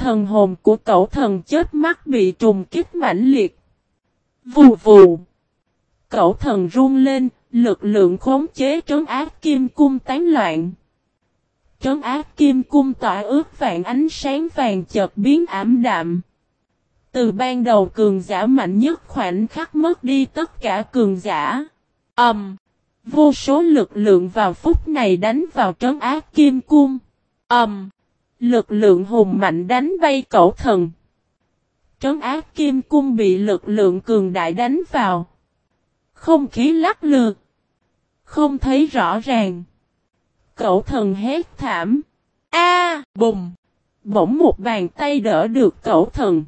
Thần hồn của cậu thần chết mắt bị trùng kích mãnh liệt. Vù vù. Cậu thần run lên, lực lượng khống chế trấn áp kim cung tán loạn. Trấn áp kim cung tỏa ước vạn ánh sáng vàng chợt biến ảm đạm. Từ ban đầu cường giả mạnh nhất khoảnh khắc mất đi tất cả cường giả. Ầm. Um, vô số lực lượng vào phút này đánh vào trấn áp kim cung. Ầm. Um, lực lượng hùng mạnh đánh bay cẩu thần. Trấn áp kim cung bị lực lượng cường đại đánh vào. Không khí lắc lư. Không thấy rõ ràng. Cẩu thần hét thảm. A, bùng. Bỗng một bàn tay đỡ được cẩu thần.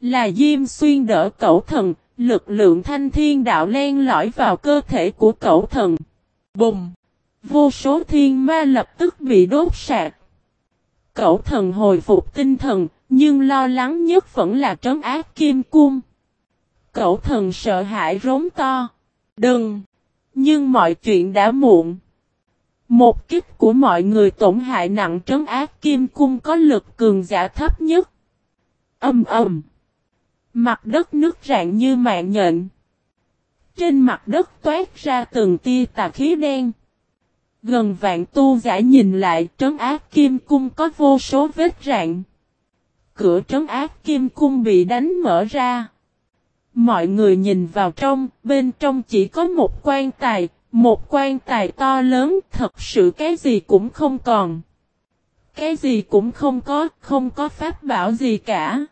Là Diêm Xuyên đỡ cẩu thần, lực lượng thanh thiên đạo len lõi vào cơ thể của cẩu thần. Bùng! Vô số thiên ma lập tức bị đốt sạc. Cậu thần hồi phục tinh thần, nhưng lo lắng nhất vẫn là trấn áp kim cung. Cậu thần sợ hãi rống to. Đừng! Nhưng mọi chuyện đã muộn. Một kích của mọi người tổn hại nặng trấn áp kim cung có lực cường giả thấp nhất. Âm ầm. Mặt đất nước rạn như mạng nhện. Trên mặt đất toát ra từng tia tà khí đen. Gần vạn tu giả nhìn lại trấn ác kim cung có vô số vết rạn. Cửa trấn ác kim cung bị đánh mở ra. Mọi người nhìn vào trong, bên trong chỉ có một quan tài, một quan tài to lớn, thật sự cái gì cũng không còn. Cái gì cũng không có, không có pháp bảo gì cả.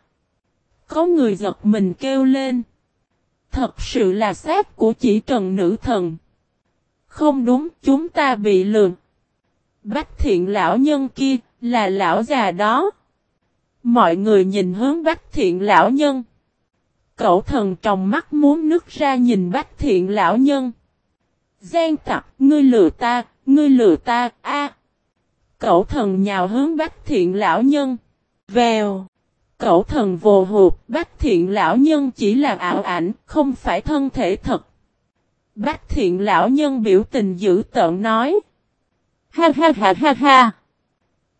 Có người giật mình kêu lên. Thật sự là xác của chỉ trần nữ thần. Không đúng, chúng ta bị lường. Bách thiện lão nhân kia, là lão già đó. Mọi người nhìn hướng bách thiện lão nhân. Cậu thần trong mắt muốn nước ra nhìn bách thiện lão nhân. Giang tặc, ngươi lừa ta, ngươi lừa ta, a. Cậu thần nhào hướng bách thiện lão nhân. Vèo. Cậu thần vồ hụt, bách thiện lão nhân chỉ là ảo ảnh, không phải thân thể thật. Bách thiện lão nhân biểu tình dữ tợn nói. Ha ha ha ha ha.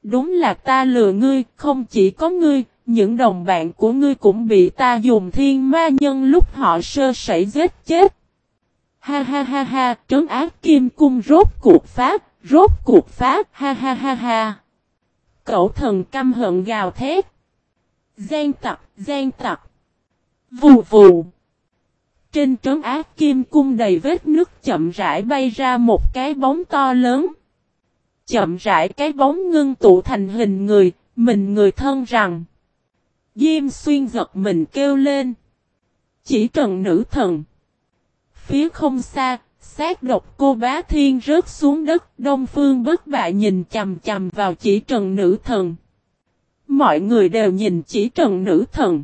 Đúng là ta lừa ngươi, không chỉ có ngươi, những đồng bạn của ngươi cũng bị ta dùng thiên ma nhân lúc họ sơ sẩy giết chết. Ha ha ha ha, trấn ác kim cung rốt cuộc pháp rốt cuộc pháp ha ha ha ha. Cậu thần căm hận gào thét. Gian tặc, gian tặc. Vù vù. Trên trấn ác kim cung đầy vết nước chậm rãi bay ra một cái bóng to lớn. Chậm rãi cái bóng ngưng tụ thành hình người, mình người thân rằng. Diêm xuyên giật mình kêu lên. Chỉ trần nữ thần. Phía không xa, xác độc cô bá thiên rớt xuống đất, đông phương bất bại nhìn chầm chầm vào chỉ trần nữ thần. Mọi người đều nhìn chỉ trần nữ thần.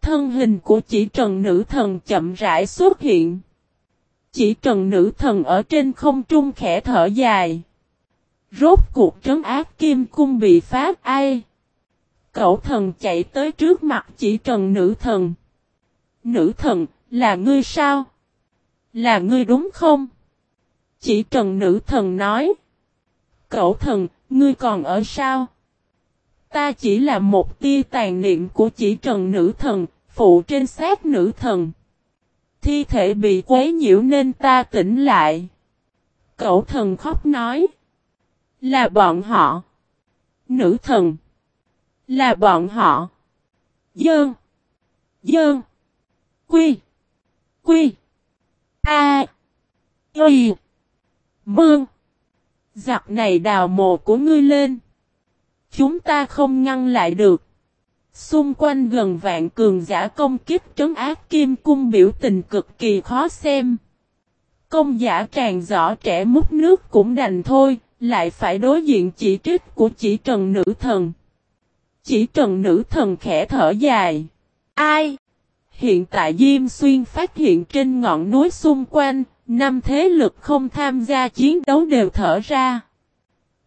Thân hình của chỉ trần nữ thần chậm rãi xuất hiện. Chỉ trần nữ thần ở trên không trung khẽ thở dài. Rốt cuộc trấn áp kim cung bị phát ai? Cậu thần chạy tới trước mặt chỉ trần nữ thần. Nữ thần, là ngươi sao? Là ngươi đúng không? Chỉ trần nữ thần nói. Cậu thần, ngươi còn ở sao? Ta chỉ là một tia tàn niệm của chỉ trần nữ thần, phụ trên xác nữ thần. Thi thể bị quấy nhiễu nên ta tỉnh lại. Cậu thần khóc nói. Là bọn họ. Nữ thần. Là bọn họ. Dơn. Dơn. Quy. Quy. A. Y. Mương. Giặc này đào mồ của ngươi lên. Chúng ta không ngăn lại được. Xung quanh gần vạn cường giả công kiếp trấn ác kim cung biểu tình cực kỳ khó xem. Công giả tràn rõ trẻ múc nước cũng đành thôi, lại phải đối diện chỉ trích của chỉ trần nữ thần. Chỉ trần nữ thần khẽ thở dài. Ai? Hiện tại Diêm Xuyên phát hiện trên ngọn núi xung quanh, năm thế lực không tham gia chiến đấu đều thở ra.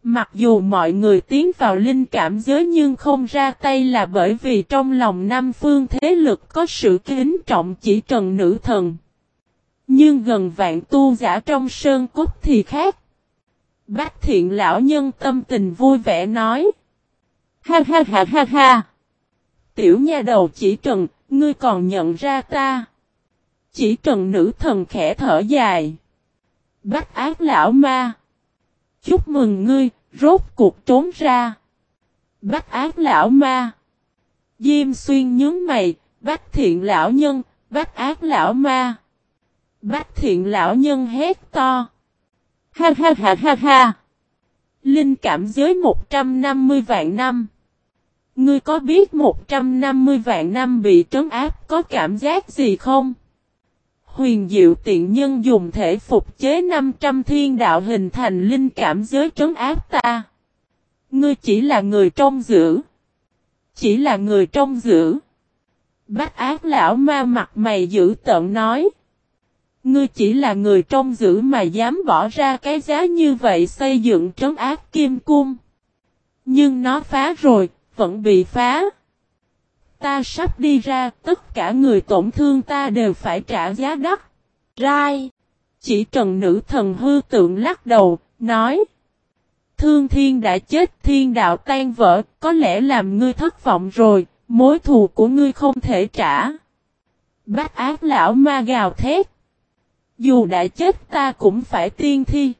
Mặc dù mọi người tiến vào linh cảm giới nhưng không ra tay là bởi vì trong lòng nam phương thế lực có sự kính trọng chỉ trần nữ thần. Nhưng gần vạn tu giả trong sơn cốt thì khác. Bác thiện lão nhân tâm tình vui vẻ nói. Ha ha ha ha ha. Tiểu nha đầu chỉ trần, ngươi còn nhận ra ta. Chỉ trần nữ thần khẽ thở dài. Bách ác lão ma. Chúc mừng ngươi, rốt cuộc trốn ra. Bách ác lão ma. Diêm xuyên nhướng mày, bách thiện lão nhân, bách ác lão ma. Bách thiện lão nhân hét to. Ha ha ha ha ha. Linh cảm giới 150 vạn năm. Ngươi có biết 150 vạn năm bị trấn áp có cảm giác gì không? Huyền diệu tiện nhân dùng thể phục chế 500 thiên đạo hình thành linh cảm giới trấn áp ta. Ngươi chỉ là người trong giữ. Chỉ là người trong giữ. Bách ác lão ma mặt mày giữ tợn nói. Ngươi chỉ là người trong giữ mà dám bỏ ra cái giá như vậy xây dựng trấn áp kim cung. Nhưng nó phá rồi, vẫn bị phá. Ta sắp đi ra, tất cả người tổn thương ta đều phải trả giá đắt. Rai. Chỉ trần nữ thần hư tượng lắc đầu, nói. Thương thiên đã chết thiên đạo tan vỡ, có lẽ làm ngươi thất vọng rồi, mối thù của ngươi không thể trả. Bác ác lão ma gào thét. Dù đã chết ta cũng phải tiên thi.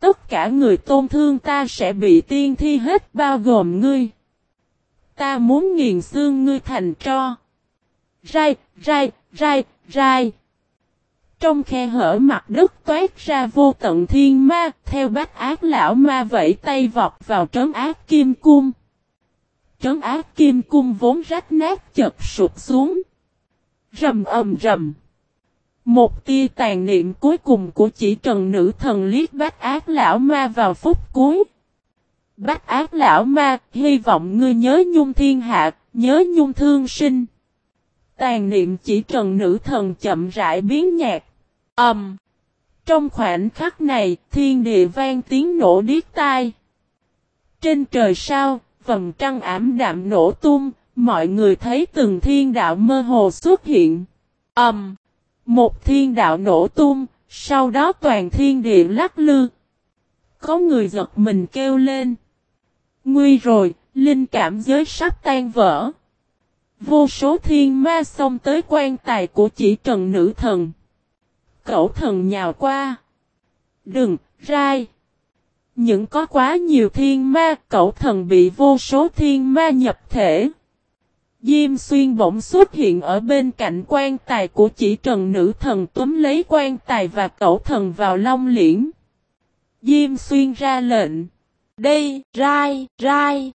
Tất cả người tôn thương ta sẽ bị tiên thi hết bao gồm ngươi. Ta muốn nghiền xương ngươi thành tro. Rai, rai, rai, rai. Trong khe hở mặt đất toát ra vô tận thiên ma, theo bác ác lão ma vẫy tay vọt vào trấn ác kim cung. Trấn ác kim cung vốn rách nát chật sụp xuống. Rầm ầm rầm. Một tia tàn niệm cuối cùng của chỉ trần nữ thần liếc bác ác lão ma vào phút cuối. Bách ác lão ma, hy vọng ngươi nhớ nhung thiên hạ, nhớ nhung thương sinh. Tàn niệm chỉ trần nữ thần chậm rãi biến nhạc Ẩm. Um, trong khoảnh khắc này, thiên địa vang tiếng nổ điếc tai. Trên trời sao, vầng trăng ảm đạm nổ tung, mọi người thấy từng thiên đạo mơ hồ xuất hiện. Ẩm. Um, một thiên đạo nổ tung, sau đó toàn thiên địa lắc lư. Có người giật mình kêu lên. Nguy rồi, linh cảm giới sắp tan vỡ. Vô số thiên ma xông tới quan tài của chỉ trần nữ thần. Cậu thần nhào qua. Đừng, rai. Những có quá nhiều thiên ma, cậu thần bị vô số thiên ma nhập thể. Diêm xuyên bỗng xuất hiện ở bên cạnh quan tài của chỉ trần nữ thần túm lấy quan tài và cậu thần vào long liễn. Diêm xuyên ra lệnh. Đây, rai, rai.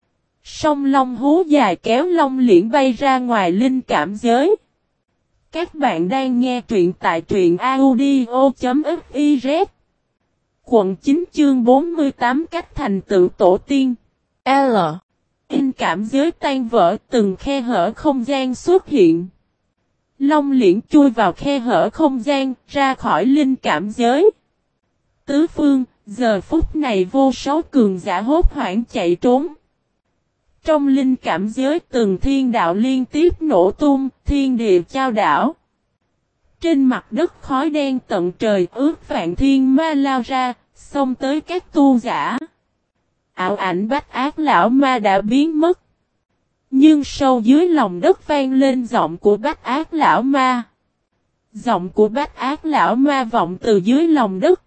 sông long hú dài kéo long liễn bay ra ngoài linh cảm giới. Các bạn đang nghe truyện tại truyện audio.fiz. Quận 9 chương 48 cách thành tựu tổ tiên. L. In cảm giới tan vỡ từng khe hở không gian xuất hiện. Long liễn chui vào khe hở không gian, ra khỏi linh cảm giới. Tứ phương, giờ phút này vô số cường giả hốt hoảng chạy trốn. Trong linh cảm giới từng thiên đạo liên tiếp nổ tung, thiên địa trao đảo. Trên mặt đất khói đen tận trời ướt vạn thiên ma lao ra, xông tới các tu giả. Ảo ảnh bách ác lão ma đã biến mất. Nhưng sâu dưới lòng đất vang lên giọng của bách ác lão ma. Giọng của bách ác lão ma vọng từ dưới lòng đất.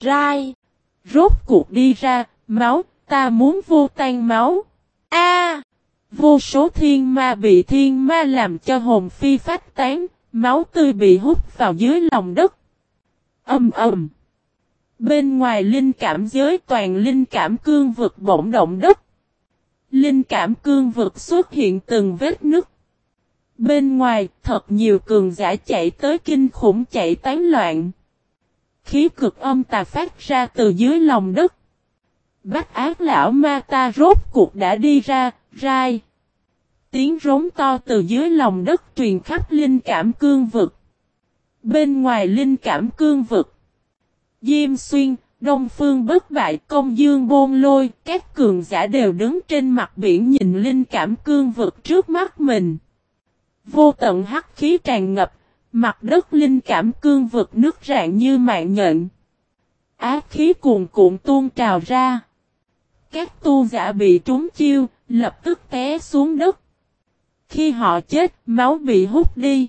Rai. Rốt cuộc đi ra, máu, ta muốn vô tan máu. A! vô số thiên ma bị thiên ma làm cho hồn phi phách tán, máu tươi bị hút vào dưới lòng đất. Âm ầm. Bên ngoài linh cảm giới toàn linh cảm cương vực bỗng động đất. Linh cảm cương vực xuất hiện từng vết nứt. Bên ngoài thật nhiều cường giả chạy tới kinh khủng chạy tán loạn. Khí cực âm tà phát ra từ dưới lòng đất. Bách ác lão ma ta rốt cuộc đã đi ra, rai. Tiếng rống to từ dưới lòng đất truyền khắp linh cảm cương vực. Bên ngoài linh cảm cương vực. Diêm xuyên, Đông Phương bất bại công dương bôn lôi, các cường giả đều đứng trên mặt biển nhìn linh cảm cương vực trước mắt mình. Vô tận hắc khí tràn ngập, mặt đất linh cảm cương vực nước rạn như mạng nhện. Ác khí cuồn cuộn tuôn trào ra. Các tu giả bị trúng chiêu, lập tức té xuống đất. Khi họ chết, máu bị hút đi.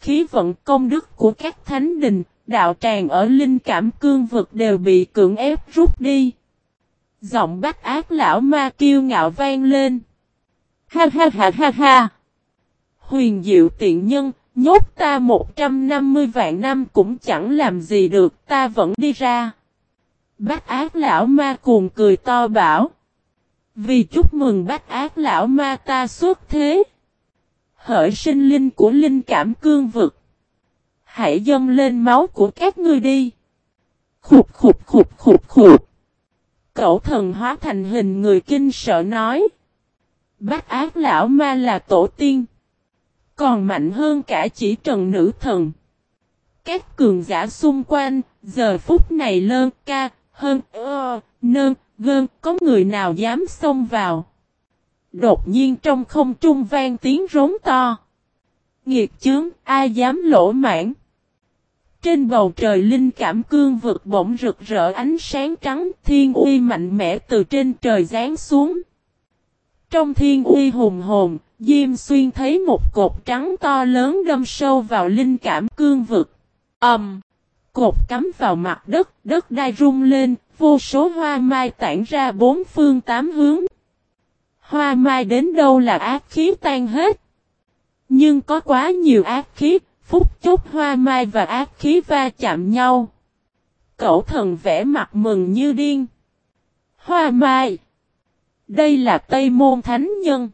Khí vận công đức của các thánh đình, đạo tràng ở linh cảm cương vực đều bị cưỡng ép rút đi. Giọng bách ác lão ma kiêu ngạo vang lên. Ha ha ha ha ha. Huyền diệu tiện nhân, nhốt ta 150 vạn năm cũng chẳng làm gì được, ta vẫn đi ra. Bách ác lão ma cuồng cười to bảo. Vì chúc mừng bách ác lão ma ta xuất thế. Hỡi sinh linh của linh cảm cương vực. Hãy dâng lên máu của các ngươi đi. Khục khục khục khục khục. Cậu thần hóa thành hình người kinh sợ nói. Bách ác lão ma là tổ tiên. Còn mạnh hơn cả chỉ trần nữ thần. Các cường giả xung quanh, giờ phút này lơn ca, hơn, ơ, nơn, gơn, có người nào dám xông vào. Đột nhiên trong không trung vang tiếng rống to. Nghiệt chướng, ai dám lỗ mãn. Trên bầu trời linh cảm cương vực bỗng rực rỡ ánh sáng trắng, thiên uy mạnh mẽ từ trên trời giáng xuống. Trong thiên uy hùng hồn, Diêm Xuyên thấy một cột trắng to lớn đâm sâu vào linh cảm cương vực. âm Um, cột cắm vào mặt đất, đất đai rung lên, vô số hoa mai tản ra bốn phương tám hướng. Hoa mai đến đâu là ác khí tan hết. Nhưng có quá nhiều ác khí, phút chốc hoa mai và ác khí va chạm nhau. Cậu thần vẽ mặt mừng như điên. Hoa mai. Đây là Tây Môn Thánh Nhân.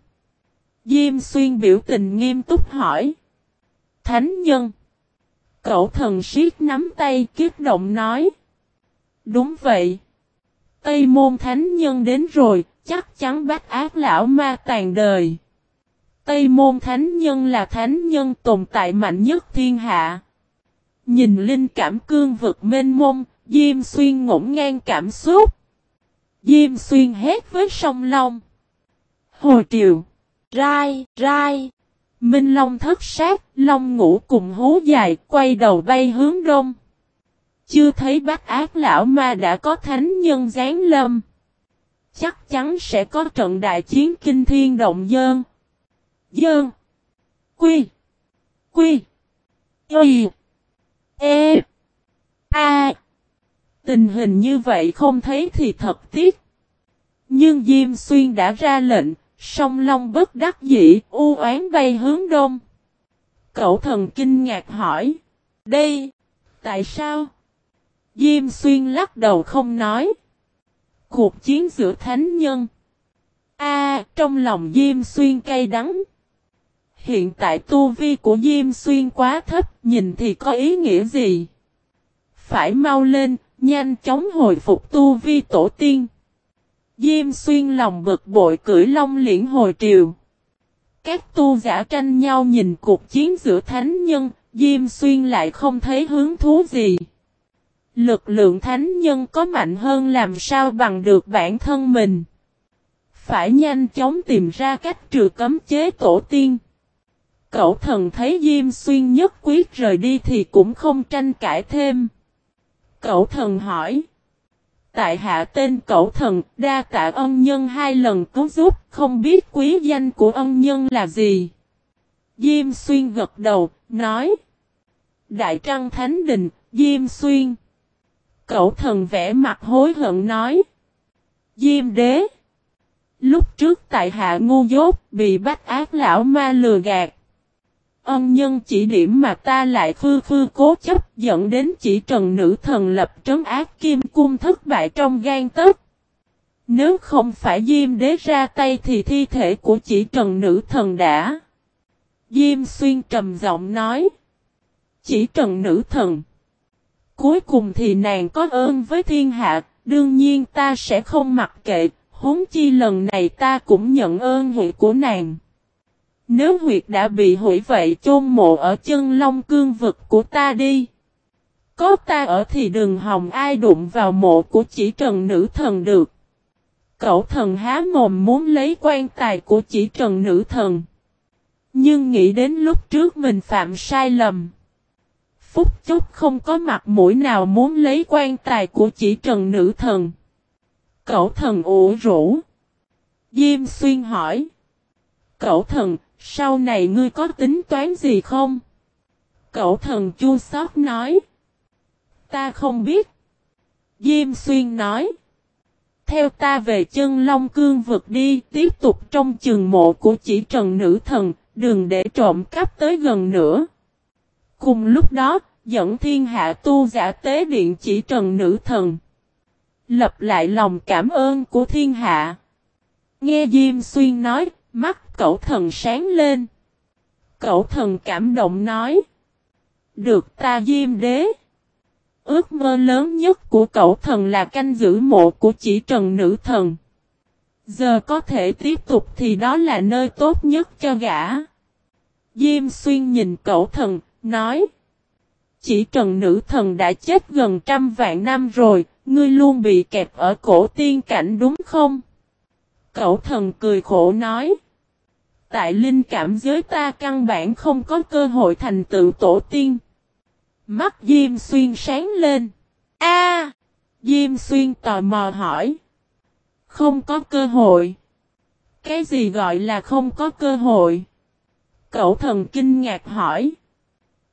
Diêm xuyên biểu tình nghiêm túc hỏi. Thánh Nhân. Cậu thần siết nắm tay kiếp động nói. Đúng vậy. Tây Môn Thánh Nhân đến rồi, chắc chắn bắt ác lão ma tàn đời. Tây môn thánh nhân là thánh nhân tồn tại mạnh nhất thiên hạ. Nhìn linh cảm cương vực mênh mông, Diêm Xuyên ngổn ngang cảm xúc. Diêm Xuyên hét với sông Long. Hồ Triều, rai, rai. Minh Long thất sát, Long ngủ cùng hú dài, quay đầu bay hướng đông. Chưa thấy bác ác lão ma đã có thánh nhân giáng lâm. Chắc chắn sẽ có trận đại chiến kinh thiên động dơn. Dơn. Quy. Quy. Y. E. A. Tình hình như vậy không thấy thì thật tiếc. Nhưng Diêm Xuyên đã ra lệnh, song long bất đắc dĩ, u oán bay hướng đông. Cậu thần kinh ngạc hỏi. Đây, tại sao? Diêm Xuyên lắc đầu không nói. Cuộc chiến giữa thánh nhân. A, trong lòng Diêm Xuyên cay đắng. Hiện tại tu vi của Diêm Xuyên quá thấp, nhìn thì có ý nghĩa gì? Phải mau lên, nhanh chóng hồi phục tu vi tổ tiên. Diêm Xuyên lòng bực bội cưỡi long liễn hồi triều. Các tu giả tranh nhau nhìn cuộc chiến giữa thánh nhân, Diêm Xuyên lại không thấy hứng thú gì. Lực lượng thánh nhân có mạnh hơn làm sao bằng được bản thân mình. Phải nhanh chóng tìm ra cách trừ cấm chế tổ tiên. Cậu thần thấy Diêm Xuyên nhất quyết rời đi thì cũng không tranh cãi thêm. Cậu thần hỏi. Tại hạ tên cẩu thần, đa tạ ân nhân hai lần cứu giúp, không biết quý danh của ân nhân là gì. Diêm Xuyên gật đầu, nói. Đại Trăng Thánh Đình, Diêm Xuyên. cẩu thần vẽ mặt hối hận nói. Diêm đế. Lúc trước tại hạ ngu dốt, bị bách ác lão ma lừa gạt. Ân nhân chỉ điểm mà ta lại khư khư cố chấp dẫn đến chỉ trần nữ thần lập trấn ác kim cung thất bại trong gan tấc. Nếu không phải Diêm đế ra tay thì thi thể của chỉ trần nữ thần đã. Diêm xuyên trầm giọng nói. Chỉ trần nữ thần. Cuối cùng thì nàng có ơn với thiên hạ, đương nhiên ta sẽ không mặc kệ, huống chi lần này ta cũng nhận ơn huệ của nàng. Nếu huyệt đã bị hủy vậy chôn mộ ở chân long cương vực của ta đi. Có ta ở thì đừng hòng ai đụng vào mộ của chỉ trần nữ thần được. Cậu thần há mồm muốn lấy quan tài của chỉ trần nữ thần. Nhưng nghĩ đến lúc trước mình phạm sai lầm. Phúc chốc không có mặt mũi nào muốn lấy quan tài của chỉ trần nữ thần. Cậu thần ủ rũ. Diêm xuyên hỏi. Cậu thần, sau này ngươi có tính toán gì không? Cậu thần chua sót nói. Ta không biết. Diêm xuyên nói. Theo ta về chân Long Cương vực đi, tiếp tục trong chừng mộ của chỉ trần nữ thần, đừng để trộm cắp tới gần nữa. Cùng lúc đó, dẫn thiên hạ tu giả tế điện chỉ trần nữ thần. Lập lại lòng cảm ơn của thiên hạ. Nghe Diêm Xuyên nói, mắt cậu thần sáng lên. Cậu thần cảm động nói. Được ta Diêm đế. Ước mơ lớn nhất của cậu thần là canh giữ mộ của chỉ trần nữ thần. Giờ có thể tiếp tục thì đó là nơi tốt nhất cho gã. Diêm xuyên nhìn cậu thần, nói. Chỉ trần nữ thần đã chết gần trăm vạn năm rồi, ngươi luôn bị kẹp ở cổ tiên cảnh đúng không? Cậu thần cười khổ nói. Tại linh cảm giới ta căn bản không có cơ hội thành tựu tổ tiên. Mắt Diêm Xuyên sáng lên. A! Diêm Xuyên tò mò hỏi. Không có cơ hội. Cái gì gọi là không có cơ hội? Cậu thần kinh ngạc hỏi.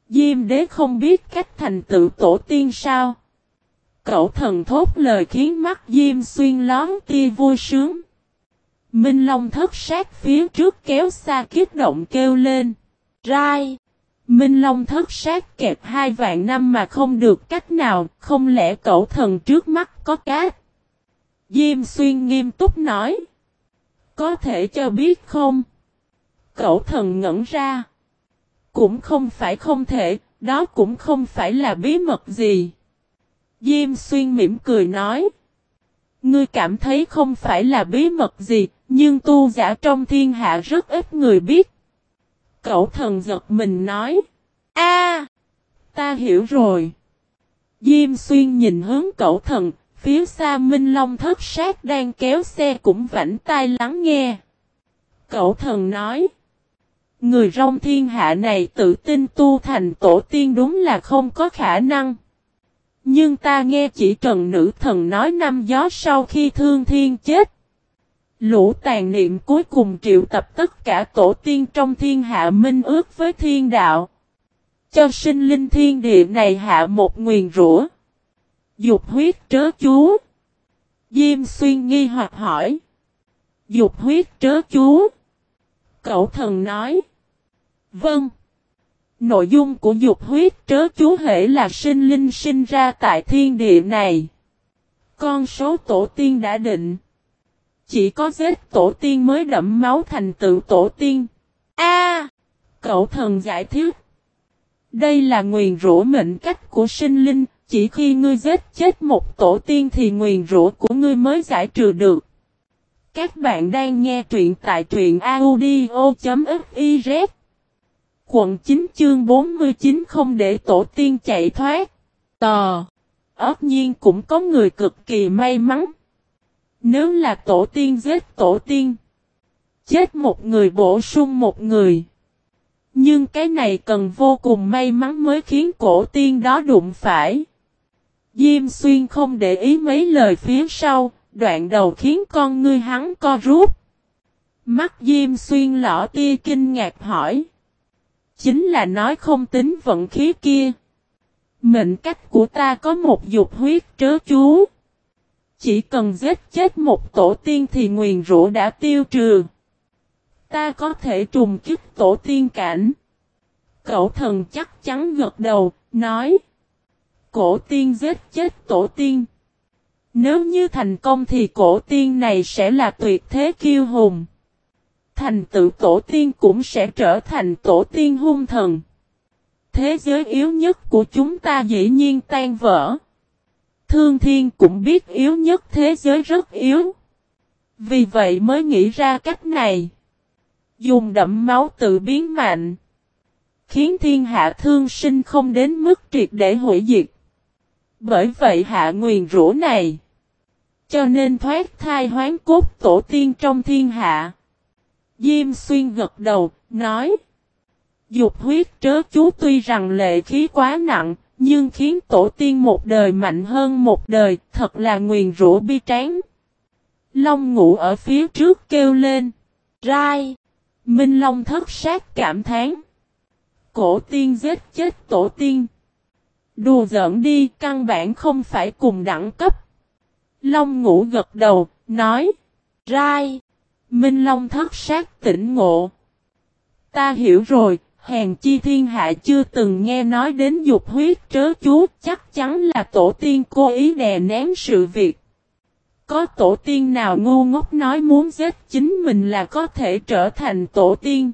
Diêm đế không biết cách thành tựu tổ tiên sao? Cậu thần thốt lời khiến mắt Diêm Xuyên lón tia vui sướng. Minh Long thất sát phía trước kéo xa kiếp động kêu lên. Rai! Minh Long thất sát kẹp hai vạn năm mà không được cách nào, không lẽ cậu thần trước mắt có cát? Diêm xuyên nghiêm túc nói. Có thể cho biết không? Cậu thần ngẩn ra. Cũng không phải không thể, đó cũng không phải là bí mật gì. Diêm xuyên mỉm cười nói. Ngươi cảm thấy không phải là bí mật gì, nhưng tu giả trong thiên hạ rất ít người biết. Cậu thần giật mình nói. a ta hiểu rồi. Diêm xuyên nhìn hướng cậu thần, phía xa Minh Long thất sát đang kéo xe cũng vảnh tai lắng nghe. Cậu thần nói. Người rong thiên hạ này tự tin tu thành tổ tiên đúng là không có khả năng. Nhưng ta nghe chỉ trần nữ thần nói năm gió sau khi thương thiên chết. Lũ tàn niệm cuối cùng triệu tập tất cả tổ tiên trong thiên hạ minh ước với thiên đạo. Cho sinh linh thiên địa này hạ một nguyền rủa. Dục huyết trớ chú. Diêm xuyên nghi hoặc hỏi. Dục huyết trớ chú. Cậu thần nói. Vâng. Nội dung của dục huyết trớ chú hệ là sinh linh sinh ra tại thiên địa này. Con số tổ tiên đã định. Chỉ có giết tổ tiên mới đậm máu thành tựu tổ tiên. A, Cậu thần giải thích. Đây là nguyền rủa mệnh cách của sinh linh, chỉ khi ngươi giết chết một tổ tiên thì nguyền rủa của ngươi mới giải trừ được. Các bạn đang nghe truyện tại truyện audio.fif Quận 9 chương 49 không để tổ tiên chạy thoát. Tò. ớt nhiên cũng có người cực kỳ may mắn. Nếu là tổ tiên giết tổ tiên. Chết một người bổ sung một người. Nhưng cái này cần vô cùng may mắn mới khiến cổ tiên đó đụng phải. Diêm xuyên không để ý mấy lời phía sau, đoạn đầu khiến con ngươi hắn co rút. Mắt Diêm xuyên lỏ tia kinh ngạc hỏi. Chính là nói không tính vận khí kia. Mệnh cách của ta có một dục huyết trớ chú. Chỉ cần giết chết một tổ tiên thì nguyền rũ đã tiêu trừ. Ta có thể trùng kích tổ tiên cảnh. Cậu thần chắc chắn gật đầu, nói. Cổ tiên giết chết tổ tiên. Nếu như thành công thì cổ tiên này sẽ là tuyệt thế kiêu hùng. Thành tựu tổ tiên cũng sẽ trở thành tổ tiên hung thần. Thế giới yếu nhất của chúng ta dĩ nhiên tan vỡ. Thương thiên cũng biết yếu nhất thế giới rất yếu. Vì vậy mới nghĩ ra cách này. Dùng đậm máu tự biến mạnh. Khiến thiên hạ thương sinh không đến mức triệt để hủy diệt. Bởi vậy hạ nguyền rũ này. Cho nên thoát thai hoán cốt tổ tiên trong thiên hạ. Diêm xuyên gật đầu, nói. Dục huyết trớ chú tuy rằng lệ khí quá nặng, nhưng khiến tổ tiên một đời mạnh hơn một đời, thật là nguyền rủa bi tráng. Long ngủ ở phía trước kêu lên. Rai. Minh Long thất sát cảm thán. Cổ tiên giết chết tổ tiên. Đùa giỡn đi căn bản không phải cùng đẳng cấp. Long ngủ gật đầu, nói. Rai. Minh Long thất sát tỉnh ngộ. Ta hiểu rồi, hèn chi thiên hạ chưa từng nghe nói đến dục huyết trớ chú, chắc chắn là tổ tiên cố ý đè nén sự việc. Có tổ tiên nào ngu ngốc nói muốn giết chính mình là có thể trở thành tổ tiên.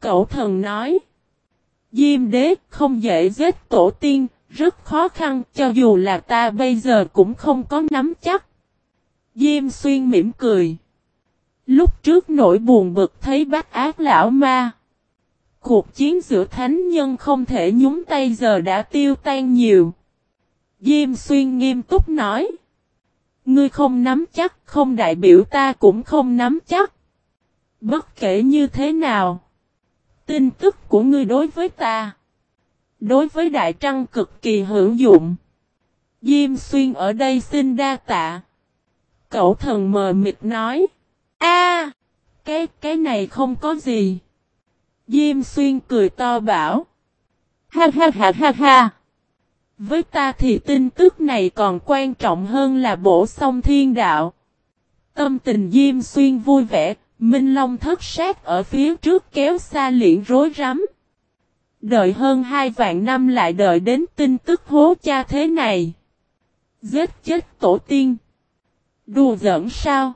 Cậu thần nói. Diêm đế không dễ giết tổ tiên, rất khó khăn cho dù là ta bây giờ cũng không có nắm chắc. Diêm xuyên mỉm cười. Lúc trước nỗi buồn bực thấy bác ác lão ma. Cuộc chiến giữa thánh nhân không thể nhúng tay giờ đã tiêu tan nhiều. Diêm xuyên nghiêm túc nói. Ngươi không nắm chắc, không đại biểu ta cũng không nắm chắc. Bất kể như thế nào. Tin tức của ngươi đối với ta. Đối với Đại Trăng cực kỳ hữu dụng. Diêm xuyên ở đây xin đa tạ. Cậu thần mờ mịt nói a cái, cái này không có gì. Diêm xuyên cười to bảo. Ha ha ha ha ha. Với ta thì tin tức này còn quan trọng hơn là bổ song thiên đạo. Tâm tình Diêm Xuyên vui vẻ, Minh Long thất sát ở phía trước kéo xa liễn rối rắm. Đợi hơn hai vạn năm lại đợi đến tin tức hố cha thế này. Giết chết tổ tiên. Đùa giỡn sao?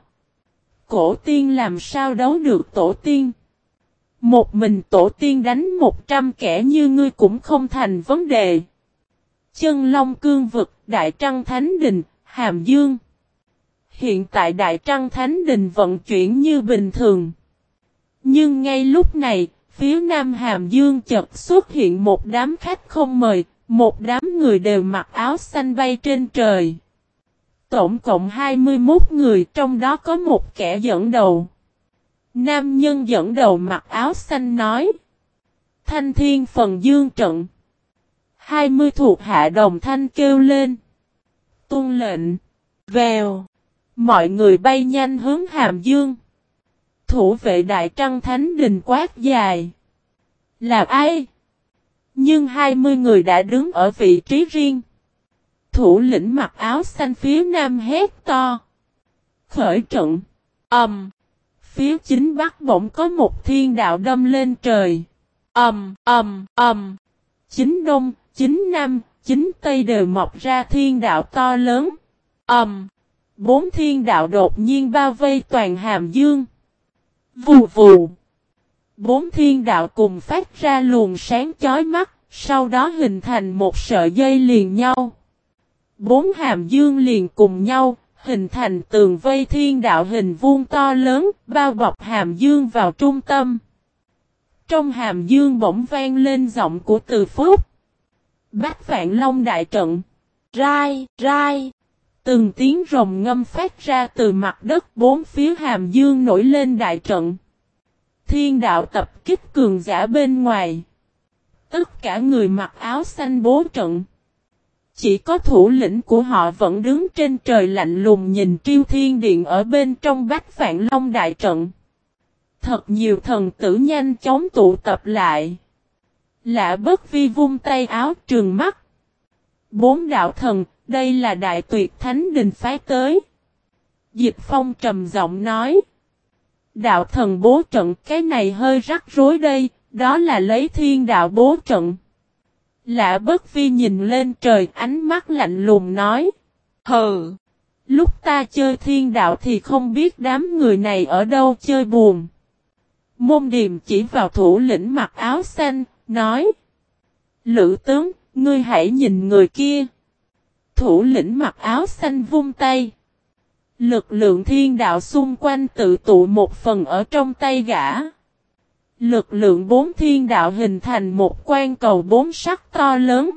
Cổ tiên làm sao đấu được tổ tiên? Một mình tổ tiên đánh một trăm kẻ như ngươi cũng không thành vấn đề. Chân Long Cương Vực, Đại Trăng Thánh Đình, Hàm Dương. Hiện tại Đại Trăng Thánh Đình vận chuyển như bình thường. Nhưng ngay lúc này, phía Nam Hàm Dương chợt xuất hiện một đám khách không mời, một đám người đều mặc áo xanh bay trên trời. Tổng cộng 21 người, trong đó có một kẻ dẫn đầu. Nam nhân dẫn đầu mặc áo xanh nói. Thanh thiên phần dương trận. Hai mươi thuộc hạ đồng thanh kêu lên. Tôn lệnh. Vèo. Mọi người bay nhanh hướng hàm dương. Thủ vệ đại trăng thánh đình quát dài. Là ai? Nhưng hai mươi người đã đứng ở vị trí riêng. Thủ lĩnh mặc áo xanh phía nam hét to. Khởi trận. Ẩm. Um, phía chính bắc bỗng có một thiên đạo đâm lên trời. Ẩm, Ẩm, Ẩm. Chính đông, chính nam, chính tây đều mọc ra thiên đạo to lớn. Ẩm. bốn thiên đạo đột nhiên bao vây toàn hàm dương. Vù vù. Bốn thiên đạo cùng phát ra luồng sáng chói mắt, sau đó hình thành một sợi dây liền nhau. Bốn hàm dương liền cùng nhau, hình thành tường vây thiên đạo hình vuông to lớn, bao bọc hàm dương vào trung tâm. Trong hàm dương bỗng vang lên giọng của từ phúc. Bách vạn long đại trận. Rai, rai. Từng tiếng rồng ngâm phát ra từ mặt đất bốn phía hàm dương nổi lên đại trận. Thiên đạo tập kích cường giả bên ngoài. Tất cả người mặc áo xanh bố trận. Chỉ có thủ lĩnh của họ vẫn đứng trên trời lạnh lùng nhìn triêu thiên điện ở bên trong bách phản long đại trận. Thật nhiều thần tử nhanh chóng tụ tập lại. Lạ bất vi vung tay áo trường mắt. Bốn đạo thần, đây là đại tuyệt thánh đình phái tới. Dịch phong trầm giọng nói. Đạo thần bố trận cái này hơi rắc rối đây, đó là lấy thiên đạo bố trận. Lạ bất vi nhìn lên trời ánh mắt lạnh lùng nói. Hừ! Lúc ta chơi thiên đạo thì không biết đám người này ở đâu chơi buồn. Môn điềm chỉ vào thủ lĩnh mặc áo xanh, nói. Lữ tướng, ngươi hãy nhìn người kia. Thủ lĩnh mặc áo xanh vung tay. Lực lượng thiên đạo xung quanh tự tụ một phần ở trong tay gã. Lực lượng bốn thiên đạo hình thành một quan cầu bốn sắc to lớn.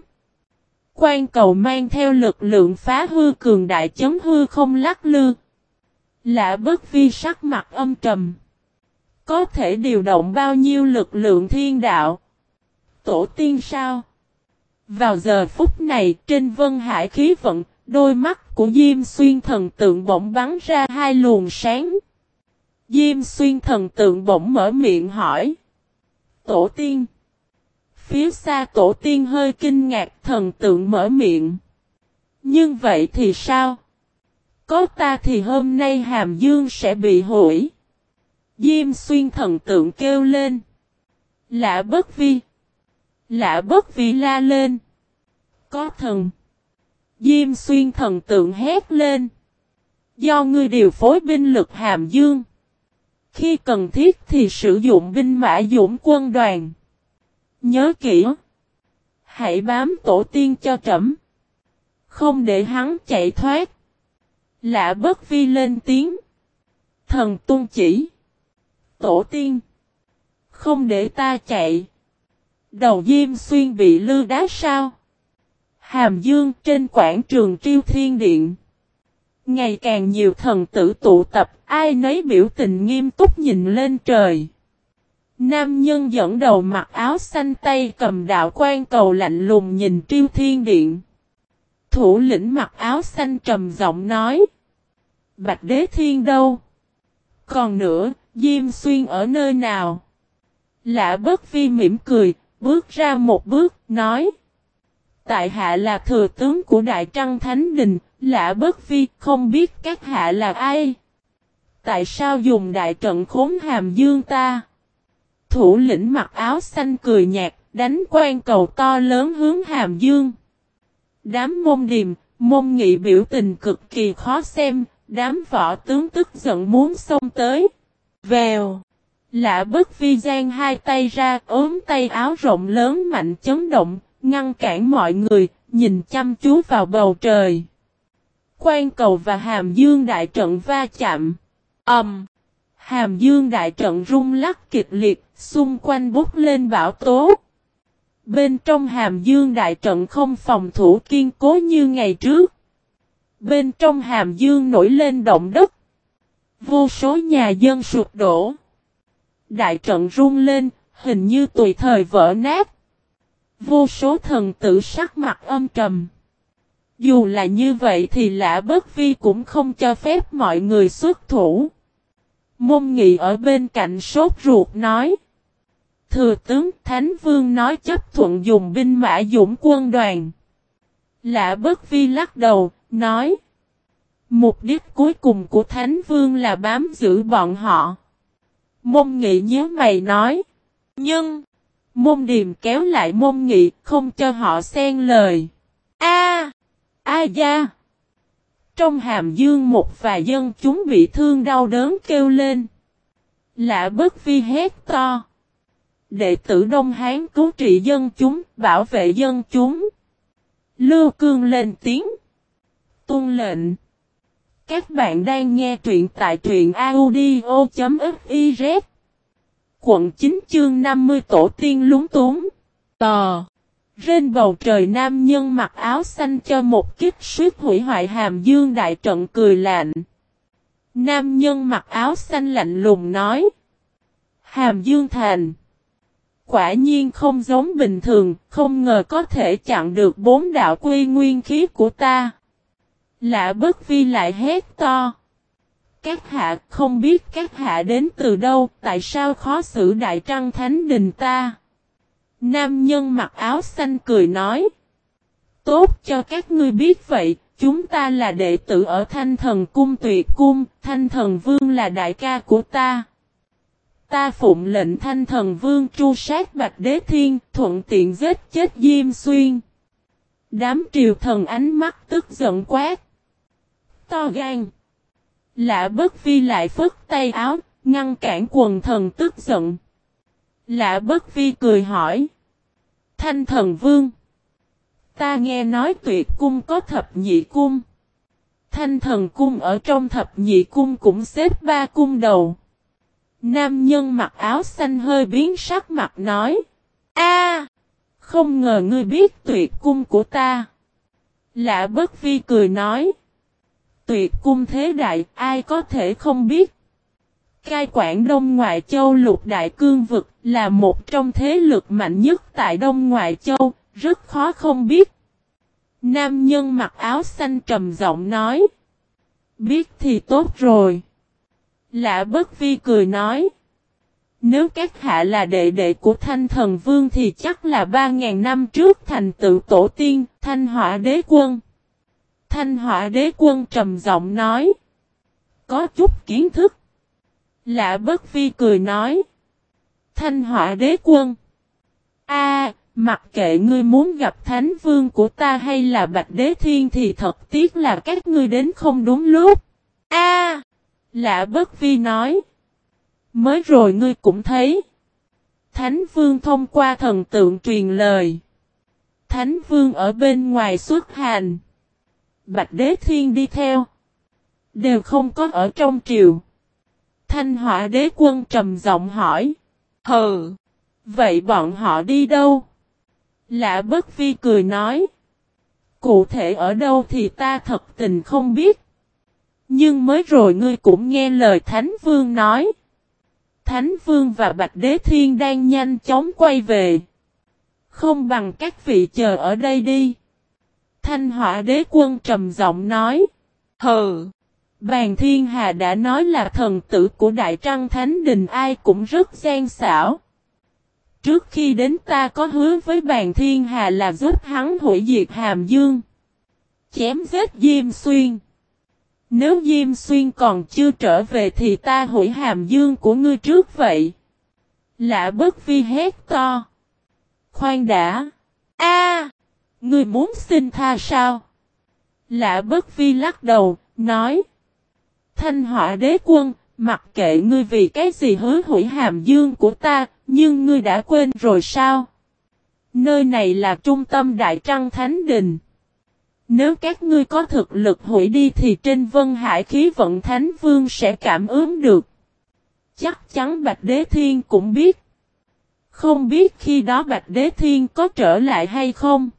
Quan cầu mang theo lực lượng phá hư cường đại chấn hư không lắc lư. Lạ bất vi sắc mặt âm trầm. Có thể điều động bao nhiêu lực lượng thiên đạo? Tổ tiên sao? Vào giờ phút này trên vân hải khí vận, Đôi mắt của Diêm Xuyên thần tượng bỗng bắn ra hai luồng sáng. Diêm Xuyên thần tượng bỗng mở miệng hỏi. Tổ tiên. Phía xa tổ tiên hơi kinh ngạc thần tượng mở miệng. Nhưng vậy thì sao? Có ta thì hôm nay Hàm Dương sẽ bị hủy. Diêm xuyên thần tượng kêu lên. Lạ bất vi. Lạ bất vi la lên. Có thần. Diêm xuyên thần tượng hét lên. Do ngươi điều phối binh lực Hàm Dương. Khi cần thiết thì sử dụng binh mã dũng quân đoàn. Nhớ kỹ. Hãy bám tổ tiên cho trẫm. Không để hắn chạy thoát. Lạ bất vi lên tiếng. Thần tuân chỉ. Tổ tiên. Không để ta chạy. Đầu diêm xuyên bị lư đá sao. Hàm dương trên quảng trường triêu thiên điện. Ngày càng nhiều thần tử tụ tập, ai nấy biểu tình nghiêm túc nhìn lên trời. Nam nhân dẫn đầu mặc áo xanh tay cầm đạo quan cầu lạnh lùng nhìn triêu thiên điện. Thủ lĩnh mặc áo xanh trầm giọng nói. Bạch đế thiên đâu? Còn nữa, Diêm Xuyên ở nơi nào? Lạ bất vi mỉm cười, bước ra một bước, nói. Tại hạ là thừa tướng của Đại Trăng Thánh Đình, lạ bất vi, không biết các hạ là ai? Tại sao dùng đại trận khốn hàm dương ta? Thủ lĩnh mặc áo xanh cười nhạt, đánh quan cầu to lớn hướng hàm dương. Đám môn điềm, môn nghị biểu tình cực kỳ khó xem, đám võ tướng tức giận muốn xông tới. Vèo. Lạ bất vi gian hai tay ra ốm tay áo rộng lớn mạnh chấn động, ngăn cản mọi người, nhìn chăm chú vào bầu trời. Quan cầu và hàm dương đại trận va chạm. ầm. Um, hàm dương đại trận rung lắc kịch liệt, xung quanh bút lên bão tố. Bên trong hàm dương đại trận không phòng thủ kiên cố như ngày trước. Bên trong hàm dương nổi lên động đất. Vô số nhà dân sụp đổ. Đại trận rung lên, hình như tùy thời vỡ nát. Vô số thần tử sắc mặt âm trầm. Dù là như vậy thì lã bất vi cũng không cho phép mọi người xuất thủ. Môn nghị ở bên cạnh sốt ruột nói. Thừa tướng Thánh Vương nói chấp thuận dùng binh mã dũng quân đoàn. Lạ bất vi lắc đầu, nói. Mục đích cuối cùng của Thánh Vương là bám giữ bọn họ. Môn nghị nhớ mày nói. Nhưng, môn điềm kéo lại môn nghị không cho họ xen lời. A, gia. Trong hàm dương một vài dân chúng bị thương đau đớn kêu lên. Lạ bất vi hét to. Đệ tử Đông Hán cứu trị dân chúng, bảo vệ dân chúng. Lưu Cương lên tiếng. Tuân lệnh. Các bạn đang nghe truyện tại truyện audio.fif Quận 9 chương 50 Tổ tiên lúng túng. Tò. Trên bầu trời nam nhân mặc áo xanh cho một kích suýt hủy hoại hàm dương đại trận cười lạnh. Nam nhân mặc áo xanh lạnh lùng nói. Hàm dương thành. Quả nhiên không giống bình thường, không ngờ có thể chặn được bốn đạo quy nguyên khí của ta. Lạ bất vi lại hét to. Các hạ không biết các hạ đến từ đâu, tại sao khó xử đại trăng thánh đình ta. Nam nhân mặc áo xanh cười nói. Tốt cho các ngươi biết vậy, chúng ta là đệ tử ở thanh thần cung tuyệt cung, thanh thần vương là đại ca của ta. Ta phụng lệnh thanh thần vương tru sát bạch đế thiên, thuận tiện giết chết Diêm Xuyên. Đám triều thần ánh mắt tức giận quát. To gan. Lạ bất vi lại phất tay áo, ngăn cản quần thần tức giận. Lạ bất vi cười hỏi. Thanh thần vương. Ta nghe nói tuyệt cung có thập nhị cung. Thanh thần cung ở trong thập nhị cung cũng xếp ba cung đầu. Nam nhân mặc áo xanh hơi biến sắc mặt nói. a, Không ngờ ngươi biết tuyệt cung của ta. Lạ bất vi cười nói. Tuyệt cung thế đại, ai có thể không biết. Cai quản Đông Ngoại Châu lục đại cương vực là một trong thế lực mạnh nhất tại Đông Ngoại Châu, rất khó không biết. Nam nhân mặc áo xanh trầm giọng nói. Biết thì tốt rồi. Lạ bất vi cười nói. Nếu các hạ là đệ đệ của thanh thần vương thì chắc là ba ngàn năm trước thành tựu tổ tiên, thanh họa đế quân. Thanh họa đế quân trầm giọng nói. Có chút kiến thức. Lạ bất vi cười nói. Thanh họa đế quân. A, mặc kệ ngươi muốn gặp thánh vương của ta hay là bạch đế thiên thì thật tiếc là các ngươi đến không đúng lúc. A, lạ bất vi nói. Mới rồi ngươi cũng thấy. Thánh vương thông qua thần tượng truyền lời. Thánh vương ở bên ngoài xuất hành. Bạch đế thiên đi theo. Đều không có ở trong triều. Thanh hỏa đế quân trầm giọng hỏi. Hừ. Vậy bọn họ đi đâu? Lạ bất vi cười nói. Cụ thể ở đâu thì ta thật tình không biết. Nhưng mới rồi ngươi cũng nghe lời Thánh Vương nói. Thánh Vương và Bạch Đế Thiên đang nhanh chóng quay về. Không bằng các vị chờ ở đây đi. Thanh hỏa đế quân trầm giọng nói. Hừ. Bàn Thiên Hà đã nói là thần tử của Đại Trăng Thánh Đình ai cũng rất gian xảo. Trước khi đến ta có hứa với bàn Thiên Hà là giúp hắn hủy diệt Hàm Dương. Chém giết Diêm Xuyên. Nếu Diêm Xuyên còn chưa trở về thì ta hủy Hàm Dương của ngươi trước vậy. Lạ bất vi hét to. Khoan đã. A, Ngươi muốn xin tha sao? Lạ bất vi lắc đầu, nói. Thanh họa đế quân, mặc kệ ngươi vì cái gì hứa hủy hàm dương của ta, nhưng ngươi đã quên rồi sao? Nơi này là trung tâm Đại Trăng Thánh Đình. Nếu các ngươi có thực lực hủy đi thì trên vân hải khí vận Thánh Vương sẽ cảm ứng được. Chắc chắn Bạch Đế Thiên cũng biết. Không biết khi đó Bạch Đế Thiên có trở lại hay không?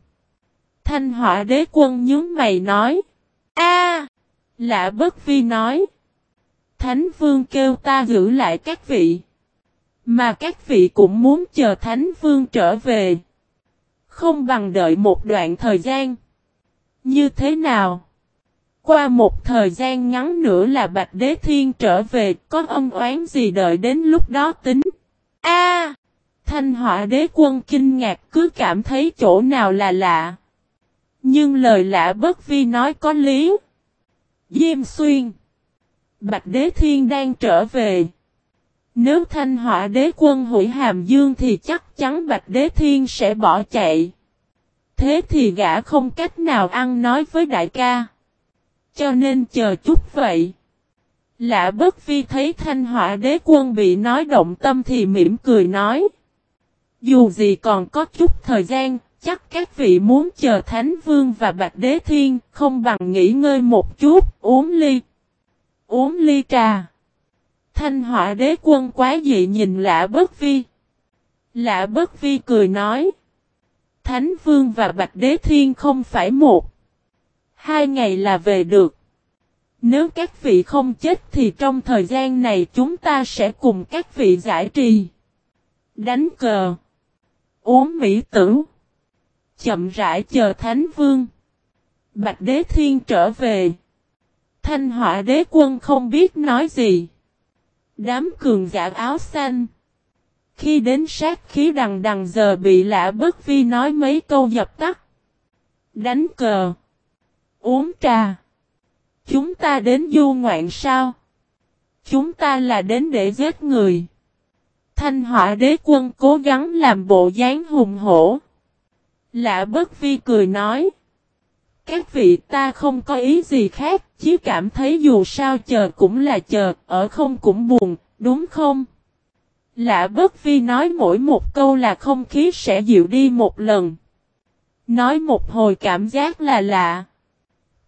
Thanh họa đế quân nhướng mày nói. a Lạ bất vi nói. Thánh vương kêu ta giữ lại các vị. Mà các vị cũng muốn chờ Thánh vương trở về. Không bằng đợi một đoạn thời gian. Như thế nào? Qua một thời gian ngắn nữa là Bạch Đế Thiên trở về, có ân oán gì đợi đến lúc đó tính. A Thanh họa đế quân kinh ngạc cứ cảm thấy chỗ nào là lạ. Nhưng lời lạ bất vi nói có lý. Diêm xuyên. Bạch đế thiên đang trở về. Nếu thanh họa đế quân hủy hàm dương thì chắc chắn bạch đế thiên sẽ bỏ chạy. Thế thì gã không cách nào ăn nói với đại ca. Cho nên chờ chút vậy. Lạ bất vi thấy thanh họa đế quân bị nói động tâm thì mỉm cười nói. Dù gì còn có chút thời gian, chắc các vị muốn chờ Thánh Vương và Bạch Đế Thiên, không bằng nghỉ ngơi một chút, uống ly. Uống ly trà. Thanh họa đế quân quá dị nhìn lạ bất vi. Lạ bất vi cười nói. Thánh Vương và Bạch Đế Thiên không phải một. Hai ngày là về được. Nếu các vị không chết thì trong thời gian này chúng ta sẽ cùng các vị giải trì. Đánh cờ. Uống mỹ tử chậm rãi chờ Thánh Vương. Bạch Đế Thiên trở về. Thanh họa đế quân không biết nói gì. Đám cường giả áo xanh. Khi đến sát khí đằng đằng giờ bị lạ bất vi nói mấy câu dập tắt. Đánh cờ. Uống trà. Chúng ta đến du ngoạn sao? Chúng ta là đến để giết người. Thanh họa đế quân cố gắng làm bộ dáng hùng hổ. Lạ bất vi cười nói. Các vị ta không có ý gì khác, chỉ cảm thấy dù sao chờ cũng là chờ, ở không cũng buồn, đúng không? Lạ bất vi nói mỗi một câu là không khí sẽ dịu đi một lần. Nói một hồi cảm giác là lạ.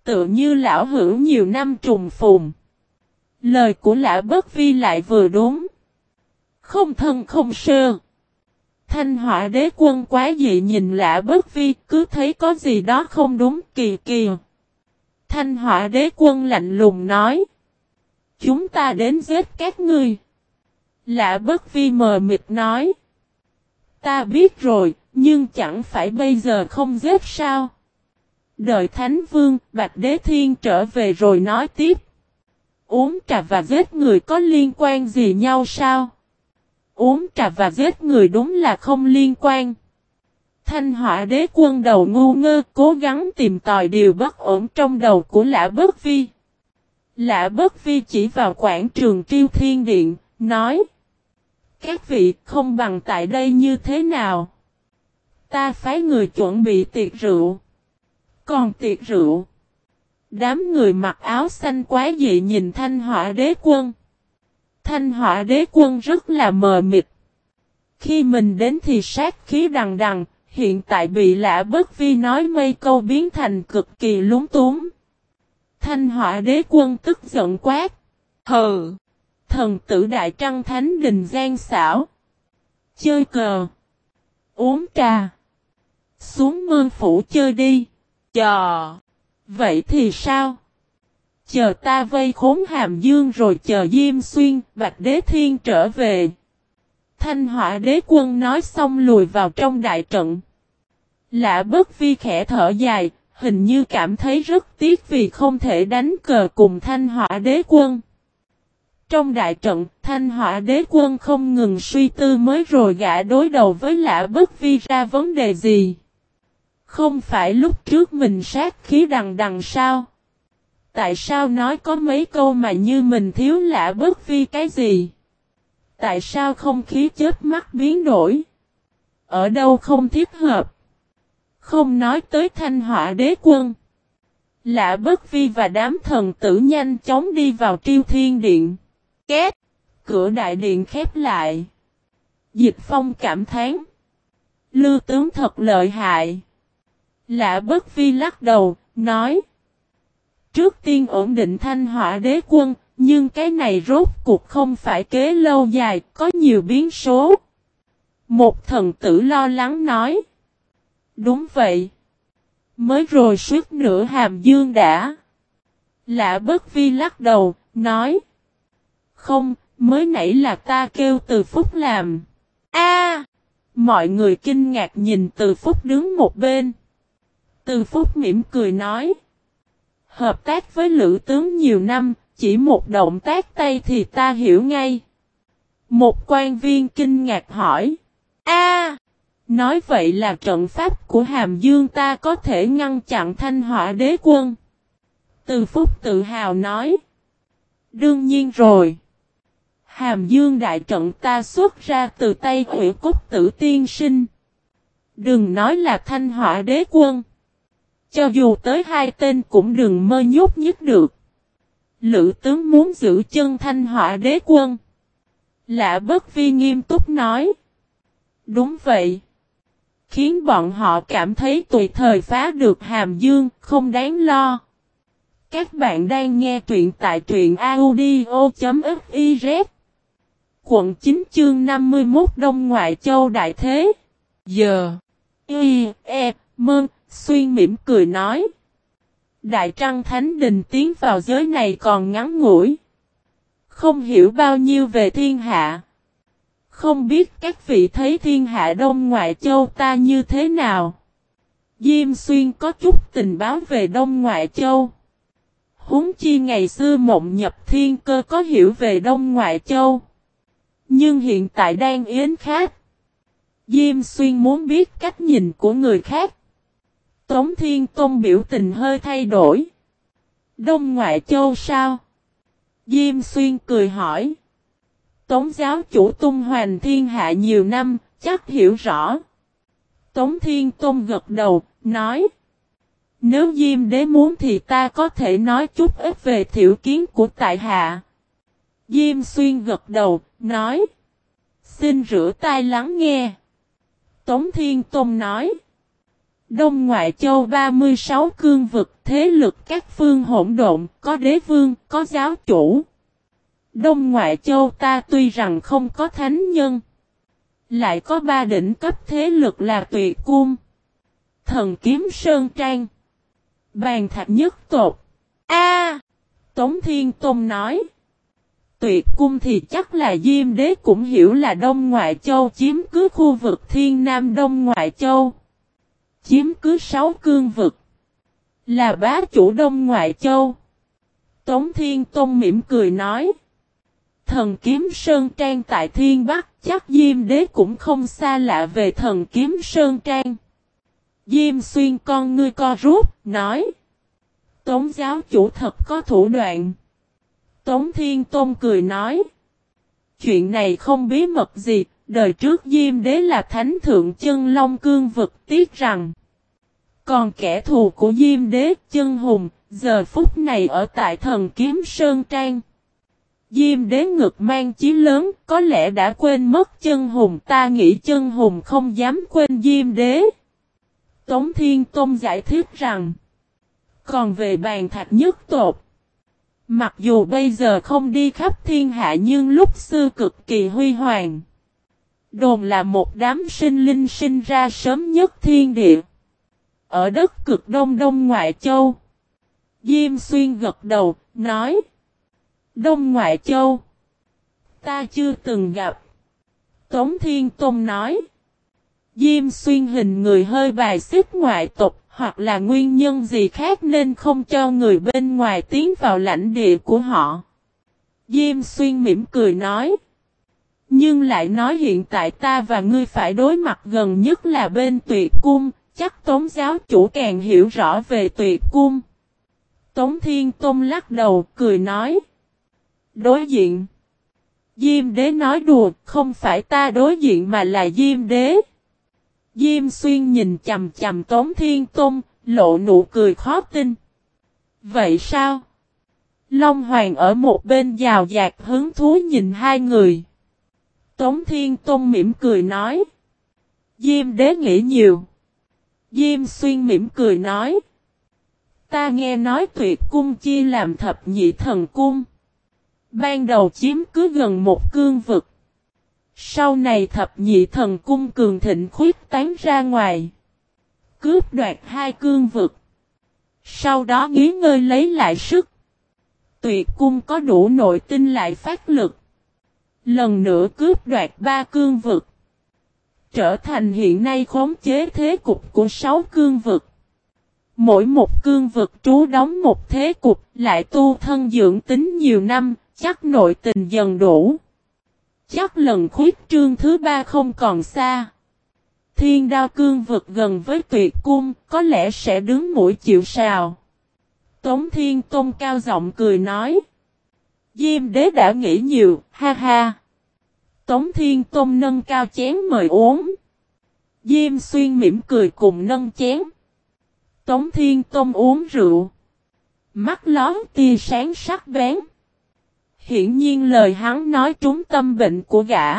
Tự như lão hữu nhiều năm trùng phùng. Lời của lạ bất vi lại vừa đúng. Không thân không sơ. Thanh họa đế quân quá dị nhìn lạ bất vi, cứ thấy có gì đó không đúng kỳ kỳ. Thanh họa đế quân lạnh lùng nói. Chúng ta đến giết các ngươi. Lạ bất vi mờ mịt nói. Ta biết rồi, nhưng chẳng phải bây giờ không giết sao. Đợi Thánh Vương, Bạch Đế Thiên trở về rồi nói tiếp. Uống trà và giết người có liên quan gì nhau sao? Uống trà và giết người đúng là không liên quan. Thanh hỏa đế quân đầu ngu ngơ cố gắng tìm tòi điều bất ổn trong đầu của lã bất vi. Lã bất vi chỉ vào quảng trường triêu thiên điện, nói. Các vị không bằng tại đây như thế nào? Ta phái người chuẩn bị tiệc rượu. Còn tiệc rượu. Đám người mặc áo xanh quá dị nhìn thanh hỏa đế quân. Thanh hỏa đế quân rất là mờ mịt. Khi mình đến thì sát khí đằng đằng, hiện tại bị lạ bất vi nói mây câu biến thành cực kỳ lúng túng. Thanh hỏa đế quân tức giận quát. Hừ! Thần tử đại trăng thánh đình gian xảo. Chơi cờ. Uống trà. Xuống mương phủ chơi đi. Chờ. Vậy thì sao? Chờ ta vây khốn hàm dương rồi chờ Diêm Xuyên, Bạch Đế Thiên trở về. Thanh hỏa đế quân nói xong lùi vào trong đại trận. Lạ bất vi khẽ thở dài, hình như cảm thấy rất tiếc vì không thể đánh cờ cùng thanh hỏa đế quân. Trong đại trận, thanh hỏa đế quân không ngừng suy tư mới rồi gã đối đầu với lạ bất vi ra vấn đề gì. Không phải lúc trước mình sát khí đằng đằng sao? Tại sao nói có mấy câu mà như mình thiếu lạ bất vi cái gì? Tại sao không khí chết mắt biến đổi? Ở đâu không thiết hợp? Không nói tới thanh họa đế quân. Lạ bất vi và đám thần tử nhanh chóng đi vào triêu thiên điện. Két! Cửa đại điện khép lại. Dịch phong cảm thán. Lưu tướng thật lợi hại. Lạ bất vi lắc đầu, nói. Trước tiên ổn định thanh hỏa đế quân, nhưng cái này rốt cuộc không phải kế lâu dài, có nhiều biến số. Một thần tử lo lắng nói. Đúng vậy. Mới rồi suốt nửa hàm dương đã. Lạ bất vi lắc đầu, nói. Không, mới nãy là ta kêu từ phúc làm. A! mọi người kinh ngạc nhìn từ phúc đứng một bên. Từ phúc mỉm cười nói. Hợp tác với lữ tướng nhiều năm, chỉ một động tác tay thì ta hiểu ngay. Một quan viên kinh ngạc hỏi. A, Nói vậy là trận pháp của Hàm Dương ta có thể ngăn chặn thanh hỏa đế quân. Từ Phúc tự hào nói. Đương nhiên rồi. Hàm Dương đại trận ta xuất ra từ tay hủy cốt tử tiên sinh. Đừng nói là thanh hỏa đế quân. Cho dù tới hai tên cũng đừng mơ nhút nhất được. Lữ tướng muốn giữ chân thanh họa đế quân. Lạ bất vi nghiêm túc nói. Đúng vậy. Khiến bọn họ cảm thấy tùy thời phá được hàm dương, không đáng lo. Các bạn đang nghe truyện tại truyện audio.fiz. Quận 9 chương 51 Đông Ngoại Châu Đại Thế. Giờ. Y, E, Mơn, Xuyên mỉm cười nói. Đại Trăng Thánh Đình tiến vào giới này còn ngắn ngủi. Không hiểu bao nhiêu về thiên hạ. Không biết các vị thấy thiên hạ Đông Ngoại Châu ta như thế nào. Diêm Xuyên có chút tình báo về Đông Ngoại Châu. Húng chi ngày xưa mộng nhập thiên cơ có hiểu về Đông Ngoại Châu. Nhưng hiện tại đang yến khác. Diêm Xuyên muốn biết cách nhìn của người khác. Tống Thiên Tôn biểu tình hơi thay đổi. Đông Ngoại Châu sao? Diêm Xuyên cười hỏi. Tống giáo chủ tung hoành thiên hạ nhiều năm, chắc hiểu rõ. Tống Thiên Tôn gật đầu, nói. Nếu Diêm đế muốn thì ta có thể nói chút ít về thiểu kiến của tại hạ. Diêm Xuyên gật đầu, nói. Xin rửa tai lắng nghe. Tống Thiên Tôn nói. Đông Ngoại Châu 36 cương vực thế lực các phương hỗn độn, có đế vương, có giáo chủ. Đông Ngoại Châu ta tuy rằng không có thánh nhân, lại có ba đỉnh cấp thế lực là Tuyệt Cung, Thần Kiếm Sơn Trang, Bàn Thạch Nhất Tột. A Tống Thiên Tôn nói. Tuyệt cung thì chắc là Diêm Đế cũng hiểu là Đông Ngoại Châu chiếm cứ khu vực Thiên Nam Đông Ngoại Châu chiếm cứ sáu cương vực. Là bá chủ Đông Ngoại Châu. Tống Thiên Tôn mỉm cười nói. Thần kiếm Sơn Trang tại Thiên Bắc chắc Diêm Đế cũng không xa lạ về thần kiếm Sơn Trang. Diêm xuyên con ngươi co rút, nói. Tống giáo chủ thật có thủ đoạn. Tống Thiên Tôn cười nói. Chuyện này không bí mật gì, đời trước Diêm Đế là thánh thượng chân Long Cương vực tiếc rằng. Còn kẻ thù của Diêm Đế chân hùng, giờ phút này ở tại thần kiếm Sơn Trang. Diêm đế ngực mang chí lớn, có lẽ đã quên mất chân hùng ta nghĩ chân hùng không dám quên diêm đế. Tống Thiên Tôn giải thích rằng, còn về bàn thạch nhất tột, mặc dù bây giờ không đi khắp thiên hạ nhưng lúc xưa cực kỳ huy hoàng. Đồn là một đám sinh linh sinh ra sớm nhất thiên địa. Ở đất cực đông đông ngoại châu. Diêm xuyên gật đầu, nói. Đông Ngoại Châu. Ta chưa từng gặp. Tống Thiên Tôn nói. Diêm xuyên hình người hơi bài xích ngoại tục hoặc là nguyên nhân gì khác nên không cho người bên ngoài tiến vào lãnh địa của họ. Diêm xuyên mỉm cười nói. Nhưng lại nói hiện tại ta và ngươi phải đối mặt gần nhất là bên tuyệt cung, chắc tống giáo chủ càng hiểu rõ về tuyệt cung. Tống Thiên Tôn lắc đầu cười nói. Đối diện. Diêm đế nói đùa, không phải ta đối diện mà là Diêm đế. Diêm xuyên nhìn chầm chầm Tống Thiên Tôn, lộ nụ cười khó tin. Vậy sao? Long Hoàng ở một bên rào dạt hứng thú nhìn hai người. Tống Thiên Tôn mỉm cười nói. Diêm đế nghĩ nhiều. Diêm xuyên mỉm cười nói. Ta nghe nói tuyệt cung chia làm thập nhị thần cung. Ban đầu chiếm cứ gần một cương vực. Sau này thập nhị thần cung cường thịnh khuyết tán ra ngoài. Cướp đoạt hai cương vực. Sau đó nghỉ ngơi lấy lại sức. Tuyệt cung có đủ nội tinh lại phát lực. Lần nữa cướp đoạt ba cương vực. Trở thành hiện nay khống chế thế cục của sáu cương vực. Mỗi một cương vực trú đóng một thế cục lại tu thân dưỡng tính nhiều năm, chắc nội tình dần đủ. Chắc lần khuyết trương thứ ba không còn xa. Thiên đao cương vực gần với tuyệt cung, có lẽ sẽ đứng mũi chịu sào. Tống Thiên Tôn cao giọng cười nói. Diêm đế đã nghĩ nhiều, ha ha. Tống Thiên Tôn nâng cao chén mời uống. Diêm xuyên mỉm cười cùng nâng chén. Tống Thiên Tôn uống rượu. Mắt lón tia sáng sắc bén. Hiển nhiên lời hắn nói trúng tâm bệnh của gã.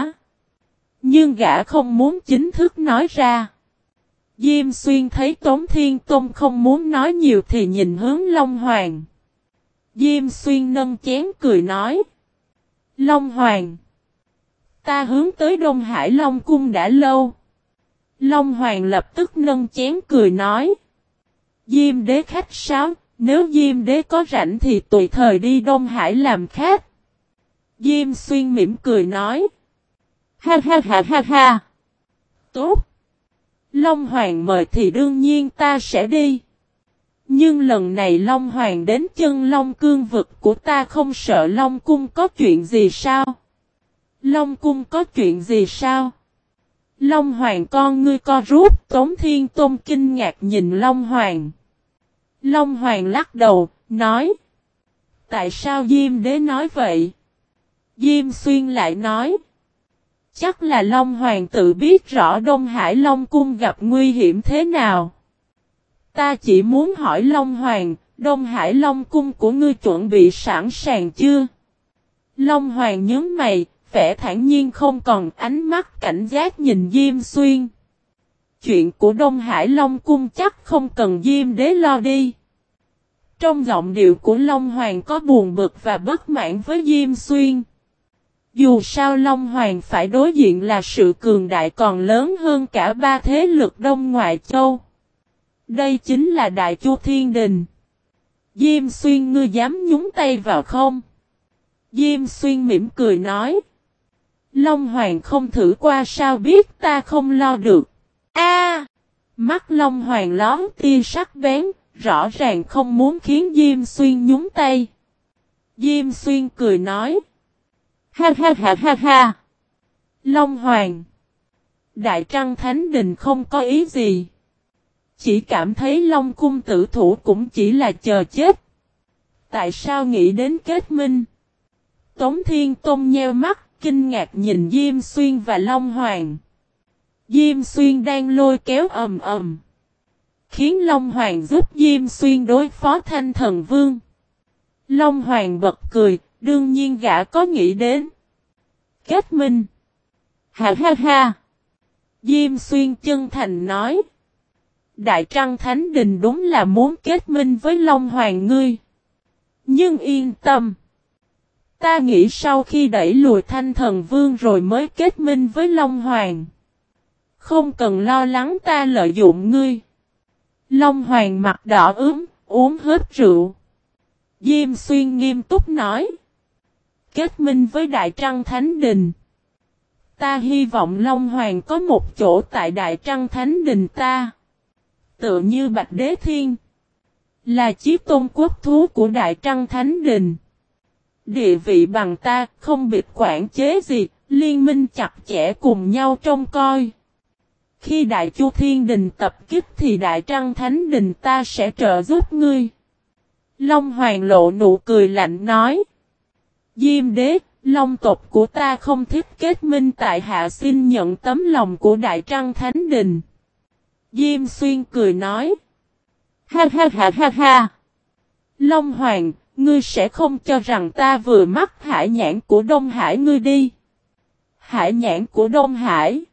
Nhưng gã không muốn chính thức nói ra. Diêm xuyên thấy Tống Thiên Tôn không muốn nói nhiều thì nhìn hướng Long Hoàng. Diêm xuyên nâng chén cười nói. Long Hoàng. Ta hướng tới Đông Hải Long Cung đã lâu. Long Hoàng lập tức nâng chén cười nói. Diêm đế khách sáo, nếu Diêm đế có rảnh thì tùy thời đi Đông Hải làm khách. Diêm xuyên mỉm cười nói. Ha ha ha ha ha. Tốt. Long Hoàng mời thì đương nhiên ta sẽ đi. Nhưng lần này Long Hoàng đến chân Long cương vực của ta không sợ Long cung có chuyện gì sao? Long cung có chuyện gì sao? Long Hoàng con ngươi co rút Tống Thiên Tôn kinh ngạc nhìn Long Hoàng. Long Hoàng lắc đầu, nói. Tại sao Diêm Đế nói vậy? Diêm Xuyên lại nói. Chắc là Long Hoàng tự biết rõ Đông Hải Long Cung gặp nguy hiểm thế nào. Ta chỉ muốn hỏi Long Hoàng, Đông Hải Long Cung của ngươi chuẩn bị sẵn sàng chưa? Long Hoàng nhớ mày, vẻ thản nhiên không còn ánh mắt cảnh giác nhìn Diêm Xuyên. Chuyện của Đông Hải Long Cung chắc không cần Diêm Đế lo đi. Trong giọng điệu của Long Hoàng có buồn bực và bất mãn với Diêm Xuyên. Dù sao Long Hoàng phải đối diện là sự cường đại còn lớn hơn cả ba thế lực Đông Ngoại Châu. Đây chính là Đại Chu Thiên Đình. Diêm Xuyên ngươi dám nhúng tay vào không? Diêm Xuyên mỉm cười nói. Long Hoàng không thử qua sao biết ta không lo được. A, Mắt Long Hoàng lón tia sắc bén, rõ ràng không muốn khiến Diêm Xuyên nhúng tay. Diêm Xuyên cười nói. Ha ha ha ha ha. Long Hoàng. Đại Trăng Thánh Đình không có ý gì. Chỉ cảm thấy Long Cung tử thủ cũng chỉ là chờ chết. Tại sao nghĩ đến kết minh? Tống Thiên Tôn nheo mắt, kinh ngạc nhìn Diêm Xuyên và Long Hoàng. Diêm Xuyên đang lôi kéo ầm ầm. Khiến Long Hoàng giúp Diêm Xuyên đối phó Thanh Thần Vương. Long Hoàng bật cười, đương nhiên gã có nghĩ đến. Kết minh. Ha ha ha. Diêm Xuyên chân thành nói. Đại Trăng Thánh Đình đúng là muốn kết minh với Long Hoàng ngươi. Nhưng yên tâm. Ta nghĩ sau khi đẩy lùi Thanh Thần Vương rồi mới kết minh với Long Hoàng. Không cần lo lắng ta lợi dụng ngươi. Long Hoàng mặt đỏ ướm, uống hết rượu. Diêm Xuyên nghiêm túc nói. Kết minh với Đại Trăng Thánh Đình. Ta hy vọng Long Hoàng có một chỗ tại Đại Trăng Thánh Đình ta. Tựa như Bạch Đế Thiên. Là chiếc tôn quốc thú của Đại Trăng Thánh Đình. Địa vị bằng ta không bị quản chế gì, liên minh chặt chẽ cùng nhau trông coi. Khi Đại Chu Thiên Đình tập kích thì Đại Trăng Thánh Đình ta sẽ trợ giúp ngươi. Long Hoàng lộ nụ cười lạnh nói. Diêm đế, Long tộc của ta không thích kết minh tại hạ xin nhận tấm lòng của Đại Trăng Thánh Đình. Diêm Xuyên cười nói. Ha ha ha ha ha. Long Hoàng, ngươi sẽ không cho rằng ta vừa mắc hải nhãn của Đông Hải ngươi đi. Hải nhãn của Đông Hải.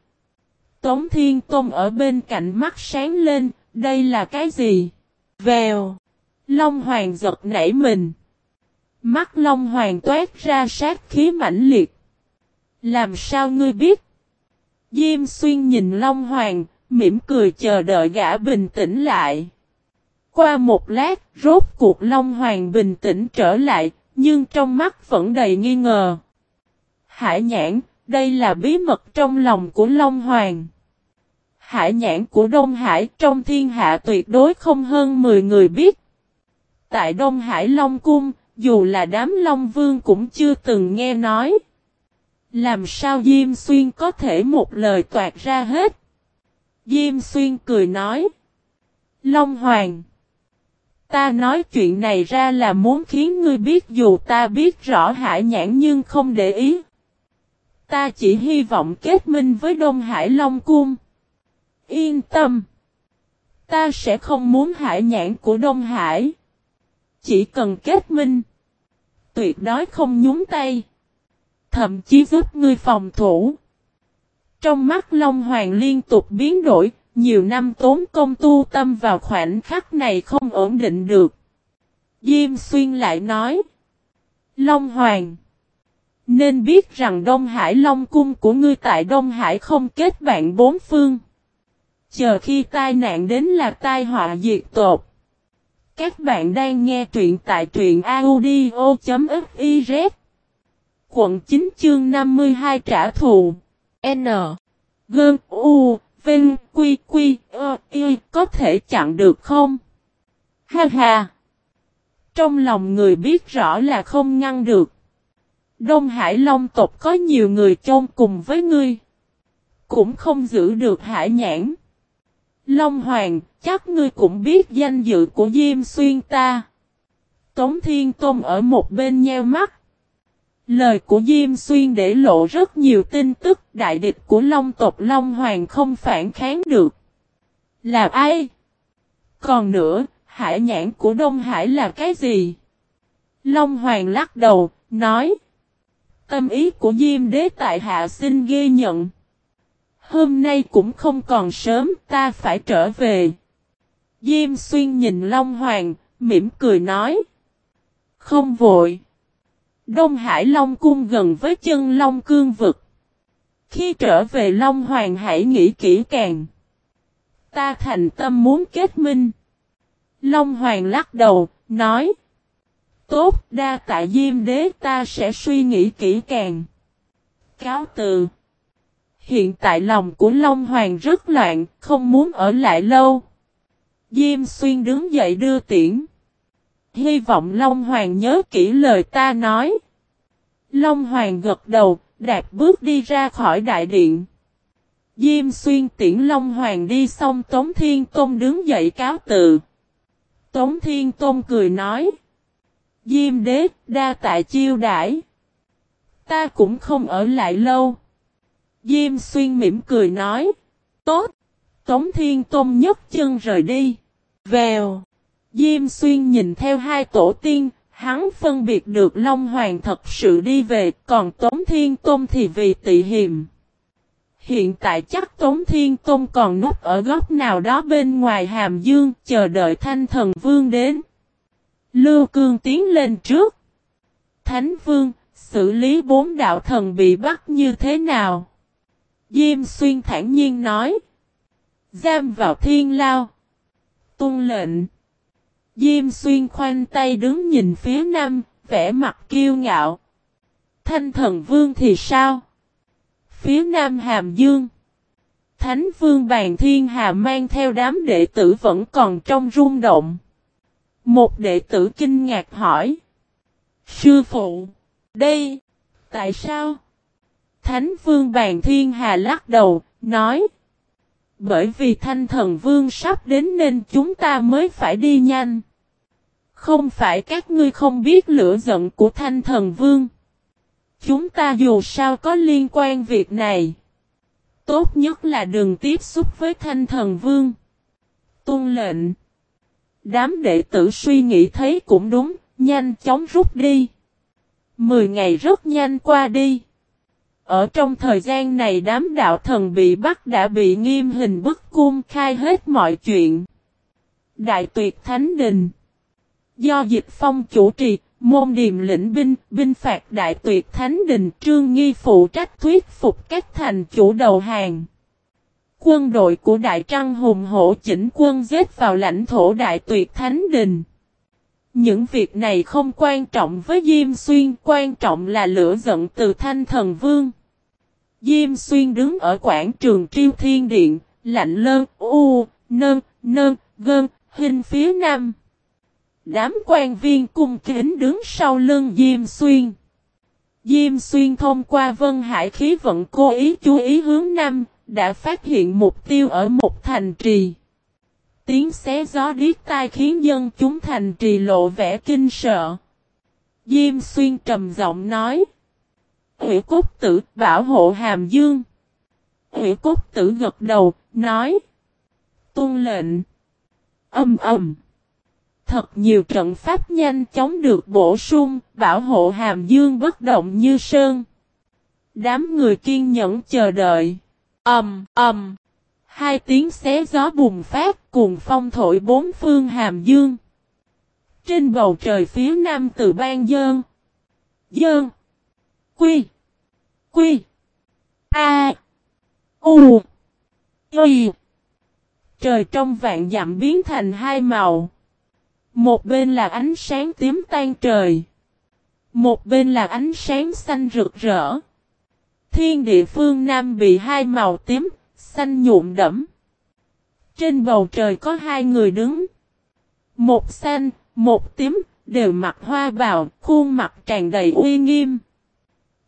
Tống Thiên Tôn ở bên cạnh mắt sáng lên, đây là cái gì? Vèo. Long Hoàng giật nảy mình. Mắt Long Hoàng toát ra sát khí mãnh liệt. Làm sao ngươi biết? Diêm xuyên nhìn Long Hoàng, mỉm cười chờ đợi gã bình tĩnh lại. Qua một lát, rốt cuộc Long Hoàng bình tĩnh trở lại, nhưng trong mắt vẫn đầy nghi ngờ. Hải nhãn, đây là bí mật trong lòng của Long Hoàng. Hải nhãn của Đông Hải trong thiên hạ tuyệt đối không hơn 10 người biết. Tại Đông Hải Long Cung, dù là đám Long Vương cũng chưa từng nghe nói. Làm sao Diêm Xuyên có thể một lời toạt ra hết? Diêm Xuyên cười nói. Long Hoàng. Ta nói chuyện này ra là muốn khiến ngươi biết dù ta biết rõ hải nhãn nhưng không để ý. Ta chỉ hy vọng kết minh với Đông Hải Long Cung. Yên tâm. Ta sẽ không muốn hải nhãn của Đông Hải. Chỉ cần kết minh. Tuyệt đối không nhúng tay. Thậm chí giúp ngươi phòng thủ. Trong mắt Long Hoàng liên tục biến đổi, nhiều năm tốn công tu tâm vào khoảnh khắc này không ổn định được. Diêm Xuyên lại nói. Long Hoàng. Nên biết rằng Đông Hải Long Cung của ngươi tại Đông Hải không kết bạn bốn phương. Chờ khi tai nạn đến là tai họa diệt tột. Các bạn đang nghe truyện tại truyện audio.fif Quận 9 chương 52 trả thù. N. Gơn U. Vinh Quy Quy. Ơ. Y. Có thể chặn được không? Ha ha. Trong lòng người biết rõ là không ngăn được. Đông Hải Long tộc có nhiều người chôn cùng với ngươi. Cũng không giữ được hải nhãn. Long Hoàng, chắc ngươi cũng biết danh dự của Diêm Xuyên ta. Tống Thiên Tôn ở một bên nheo mắt. Lời của Diêm Xuyên để lộ rất nhiều tin tức đại địch của Long tộc Long Hoàng không phản kháng được. Là ai? Còn nữa, hải nhãn của Đông Hải là cái gì? Long Hoàng lắc đầu, nói. Tâm ý của Diêm Đế tại hạ xin ghi nhận. Hôm nay cũng không còn sớm, ta phải trở về. Diêm xuyên nhìn Long Hoàng, mỉm cười nói. Không vội. Đông Hải Long cung gần với chân Long cương vực. Khi trở về Long Hoàng hãy nghĩ kỹ càng. Ta thành tâm muốn kết minh. Long Hoàng lắc đầu, nói. Tốt, đa tại Diêm Đế ta sẽ suy nghĩ kỹ càng. Cáo từ. Hiện tại lòng của Long Hoàng rất loạn, không muốn ở lại lâu. Diêm xuyên đứng dậy đưa tiễn. Hy vọng Long Hoàng nhớ kỹ lời ta nói. Long Hoàng gật đầu, đạp bước đi ra khỏi đại điện. Diêm xuyên tiễn Long Hoàng đi xong Tống Thiên Tôn đứng dậy cáo tự. Tống Thiên Tôn cười nói. Diêm đế, đa tại chiêu đãi. Ta cũng không ở lại lâu. Diêm xuyên mỉm cười nói. Tốt. Tống Thiên Tôn nhấc chân rời đi. Vèo. Diêm xuyên nhìn theo hai tổ tiên, hắn phân biệt được Long Hoàng thật sự đi về, còn Tống Thiên Tôn thì vì tị hiểm. Hiện tại chắc Tống Thiên Tôn còn núp ở góc nào đó bên ngoài Hàm Dương, chờ đợi Thanh Thần Vương đến. Lưu Cương tiến lên trước. Thánh Vương, xử lý bốn đạo thần bị bắt như thế nào? Diêm Xuyên thản nhiên nói. Giam vào thiên lao. Tung lệnh. Diêm Xuyên khoanh tay đứng nhìn phía nam, vẻ mặt kiêu ngạo. Thanh thần vương thì sao? Phía nam Hàm Dương. Thánh vương bàn thiên hà mang theo đám đệ tử vẫn còn trong rung động. Một đệ tử kinh ngạc hỏi. Sư phụ, đây, tại sao? Thánh vương bàn thiên hà lắc đầu, nói. Bởi vì thanh thần vương sắp đến nên chúng ta mới phải đi nhanh. Không phải các ngươi không biết lửa giận của thanh thần vương. Chúng ta dù sao có liên quan việc này. Tốt nhất là đừng tiếp xúc với thanh thần vương. Tôn lệnh. Đám đệ tử suy nghĩ thấy cũng đúng, nhanh chóng rút đi. Mười ngày rất nhanh qua đi. Ở trong thời gian này đám đạo thần bị bắt đã bị nghiêm hình bức cung khai hết mọi chuyện. Đại tuyệt Thánh Đình Do Dịch Phong chủ trì, môn điềm lĩnh binh, binh phạt đại tuyệt Thánh Đình trương nghi phụ trách thuyết phục các thành chủ đầu hàng. Quân đội của Đại Trăng hùng hổ chỉnh quân giết vào lãnh thổ Đại Tuyệt Thánh Đình. Những việc này không quan trọng với Diêm Xuyên, quan trọng là lửa giận từ Thanh Thần Vương. Diêm Xuyên đứng ở quảng trường Triêu Thiên Điện, lạnh lơn, u, nơn, nơn, gơn, hình phía nam. Đám quan viên cung kính đứng sau lưng Diêm Xuyên. Diêm Xuyên thông qua Vân Hải khí vận cố ý chú ý hướng Nam, đã phát hiện mục tiêu ở một thành trì. Tiếng xé gió điếc tai khiến dân chúng thành trì lộ vẻ kinh sợ. Diêm Xuyên trầm giọng nói. Hủy cốt tử bảo hộ hàm dương. Hủy cốt tử gật đầu, nói. Tôn lệnh. Âm ầm. Thật nhiều trận pháp nhanh chóng được bổ sung, bảo hộ hàm dương bất động như sơn. Đám người kiên nhẫn chờ đợi. âm âm Hai tiếng xé gió bùng phát cùng phong thổi bốn phương hàm dương. Trên bầu trời phía nam từ ban dơn. Dơn. Quy. Quy. A. U. Y. Trời trong vạn dặm biến thành hai màu. Một bên là ánh sáng tím tan trời. Một bên là ánh sáng xanh rực rỡ. Thiên địa phương Nam bị hai màu tím, xanh nhuộm đẫm. Trên bầu trời có hai người đứng. Một xanh, một tím, đều mặc hoa bào, khuôn mặt tràn đầy uy nghiêm.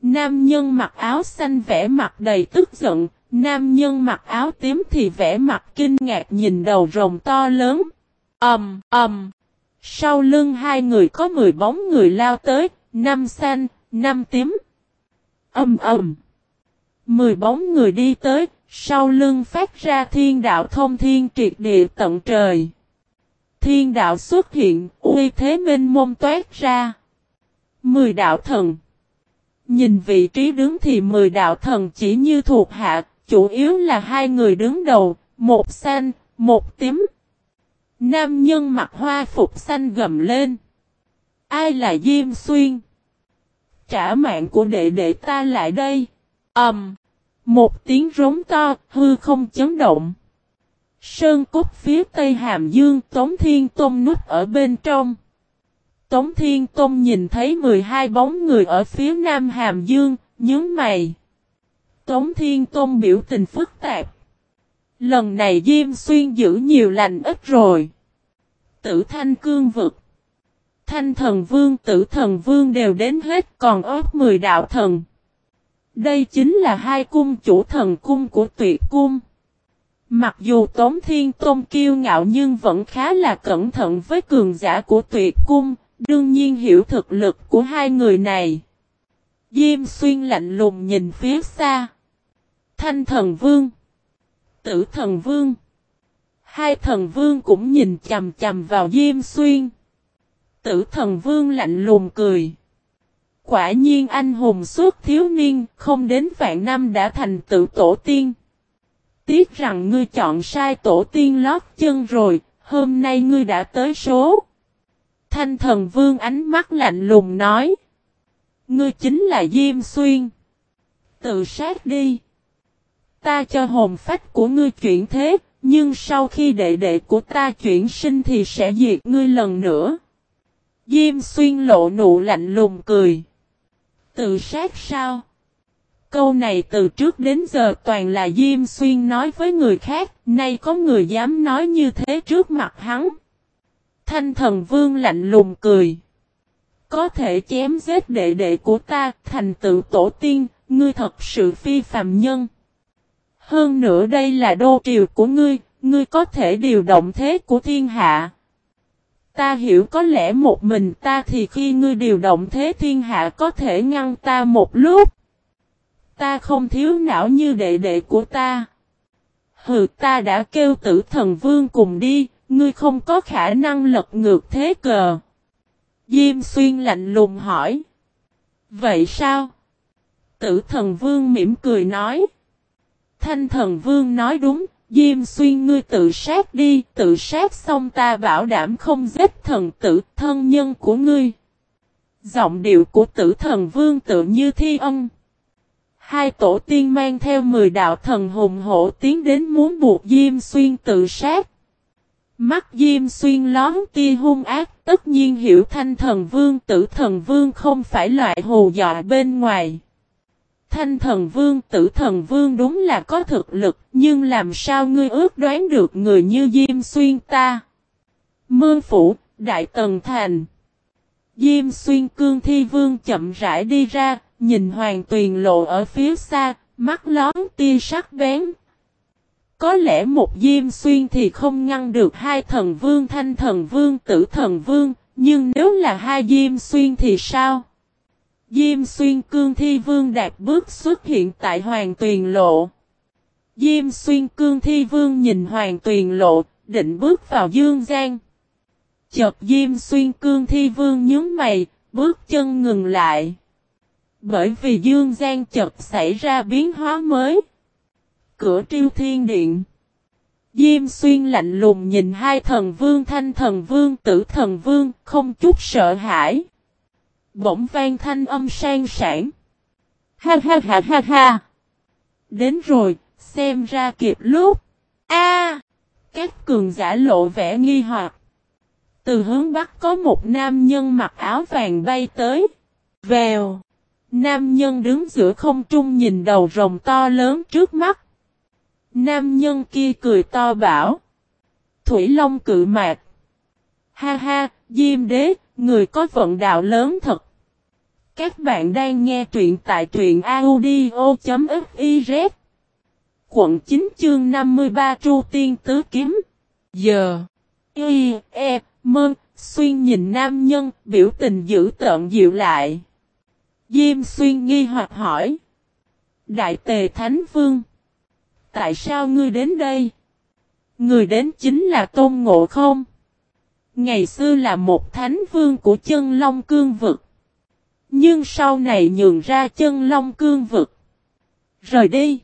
Nam nhân mặc áo xanh vẽ mặt đầy tức giận, nam nhân mặc áo tím thì vẽ mặt kinh ngạc nhìn đầu rồng to lớn. Ầm, um, ầm. Um. Sau lưng hai người có mười bóng người lao tới, năm xanh, năm tím. Âm ầm. Mười bóng người đi tới, sau lưng phát ra thiên đạo thông thiên triệt địa tận trời. Thiên đạo xuất hiện, uy thế minh mông toát ra. Mười đạo thần. Nhìn vị trí đứng thì mười đạo thần chỉ như thuộc hạ, chủ yếu là hai người đứng đầu, một xanh, một tím. Nam nhân mặc hoa phục xanh gầm lên. Ai là Diêm Xuyên? Trả mạng của đệ đệ ta lại đây. Ẩm. Um, một tiếng rống to, hư không chấn động. Sơn cốt phía tây hàm dương Tống Thiên Tông nút ở bên trong. Tống Thiên Tông nhìn thấy 12 bóng người ở phía nam hàm dương, nhướng mày. Tống Thiên Tông biểu tình phức tạp. Lần này Diêm Xuyên giữ nhiều lành ít rồi. Tử thanh cương vực. Thanh thần vương tử thần vương đều đến hết còn ớt 10 đạo thần. Đây chính là hai cung chủ thần cung của tuyệt cung. Mặc dù Tống Thiên Tôn kiêu ngạo nhưng vẫn khá là cẩn thận với cường giả của tuyệt cung, đương nhiên hiểu thực lực của hai người này. Diêm xuyên lạnh lùng nhìn phía xa. Thanh thần vương. Tử thần vương. Hai thần vương cũng nhìn chầm chầm vào Diêm xuyên. Tử thần vương lạnh lùng cười. Quả nhiên anh hùng suốt thiếu niên, không đến vạn năm đã thành tự tổ tiên. Tiếc rằng ngươi chọn sai tổ tiên lót chân rồi, hôm nay ngươi đã tới số. Thanh thần vương ánh mắt lạnh lùng nói. Ngươi chính là Diêm Xuyên. Tự sát đi. Ta cho hồn phách của ngươi chuyển thế, nhưng sau khi đệ đệ của ta chuyển sinh thì sẽ diệt ngươi lần nữa. Diêm Xuyên lộ nụ lạnh lùng cười. Tự sát sao? Câu này từ trước đến giờ toàn là Diêm Xuyên nói với người khác, nay có người dám nói như thế trước mặt hắn. Thanh thần vương lạnh lùng cười. Có thể chém giết đệ đệ của ta, thành tựu tổ tiên, ngươi thật sự phi phàm nhân. Hơn nữa đây là đô triều của ngươi, ngươi có thể điều động thế của thiên hạ. Ta hiểu có lẽ một mình ta thì khi ngươi điều động thế thiên hạ có thể ngăn ta một lúc. Ta không thiếu não như đệ đệ của ta. Hừ ta đã kêu tử thần vương cùng đi, ngươi không có khả năng lật ngược thế cờ. Diêm xuyên lạnh lùng hỏi. Vậy sao? Tử thần vương mỉm cười nói. Thanh thần vương nói đúng, Diêm xuyên ngươi tự sát đi, tự sát xong ta bảo đảm không giết thần tử thân nhân của ngươi. Giọng điệu của tử thần vương tự như thi ân. Hai tổ tiên mang theo 10 đạo thần hùng hổ tiến đến muốn buộc Diêm Xuyên tự sát. Mắt Diêm Xuyên lón tia hung ác, tất nhiên hiểu thanh thần vương tử thần vương không phải loại hù dọa bên ngoài. Thanh thần vương tử thần vương đúng là có thực lực, nhưng làm sao ngươi ước đoán được người như Diêm Xuyên ta? Mương Phủ, Đại Tần Thành Diêm Xuyên cương thi vương chậm rãi đi ra, nhìn hoàng tuyền lộ ở phía xa, mắt lón tia sắc bén. Có lẽ một diêm xuyên thì không ngăn được hai thần vương thanh thần vương tử thần vương, nhưng nếu là hai diêm xuyên thì sao? Diêm xuyên cương thi vương đạt bước xuất hiện tại hoàng tuyền lộ. Diêm xuyên cương thi vương nhìn hoàng tuyền lộ, định bước vào dương gian. Chợt diêm xuyên cương thi vương nhướng mày, bước chân ngừng lại. Bởi vì Dương gian chợt xảy ra biến hóa mới. Cửa triêu thiên điện. Diêm xuyên lạnh lùng nhìn hai thần vương thanh thần vương tử thần vương không chút sợ hãi. Bỗng vang thanh âm sang sản. Ha ha ha ha ha. Đến rồi, xem ra kịp lúc. A, Các cường giả lộ vẻ nghi hoặc. Từ hướng bắc có một nam nhân mặc áo vàng bay tới. Vèo. Nam nhân đứng giữa không trung nhìn đầu rồng to lớn trước mắt. Nam nhân kia cười to bảo. Thủy Long cự mạc. Ha ha, Diêm đế, người có vận đạo lớn thật. Các bạn đang nghe truyện tại truyện audio.fiz. Quận 9 chương 53 Tru Tiên Tứ Kiếm. Giờ. Y, E, Mơ, Xuyên nhìn nam nhân, biểu tình giữ tợn dịu lại. Diêm xuyên nghi hoặc hỏi. Đại tề Thánh Vương. Tại sao ngươi đến đây? Người đến chính là Tôn Ngộ không? Ngày xưa là một Thánh Vương của chân Long Cương Vực. Nhưng sau này nhường ra chân Long Cương Vực. Rời đi.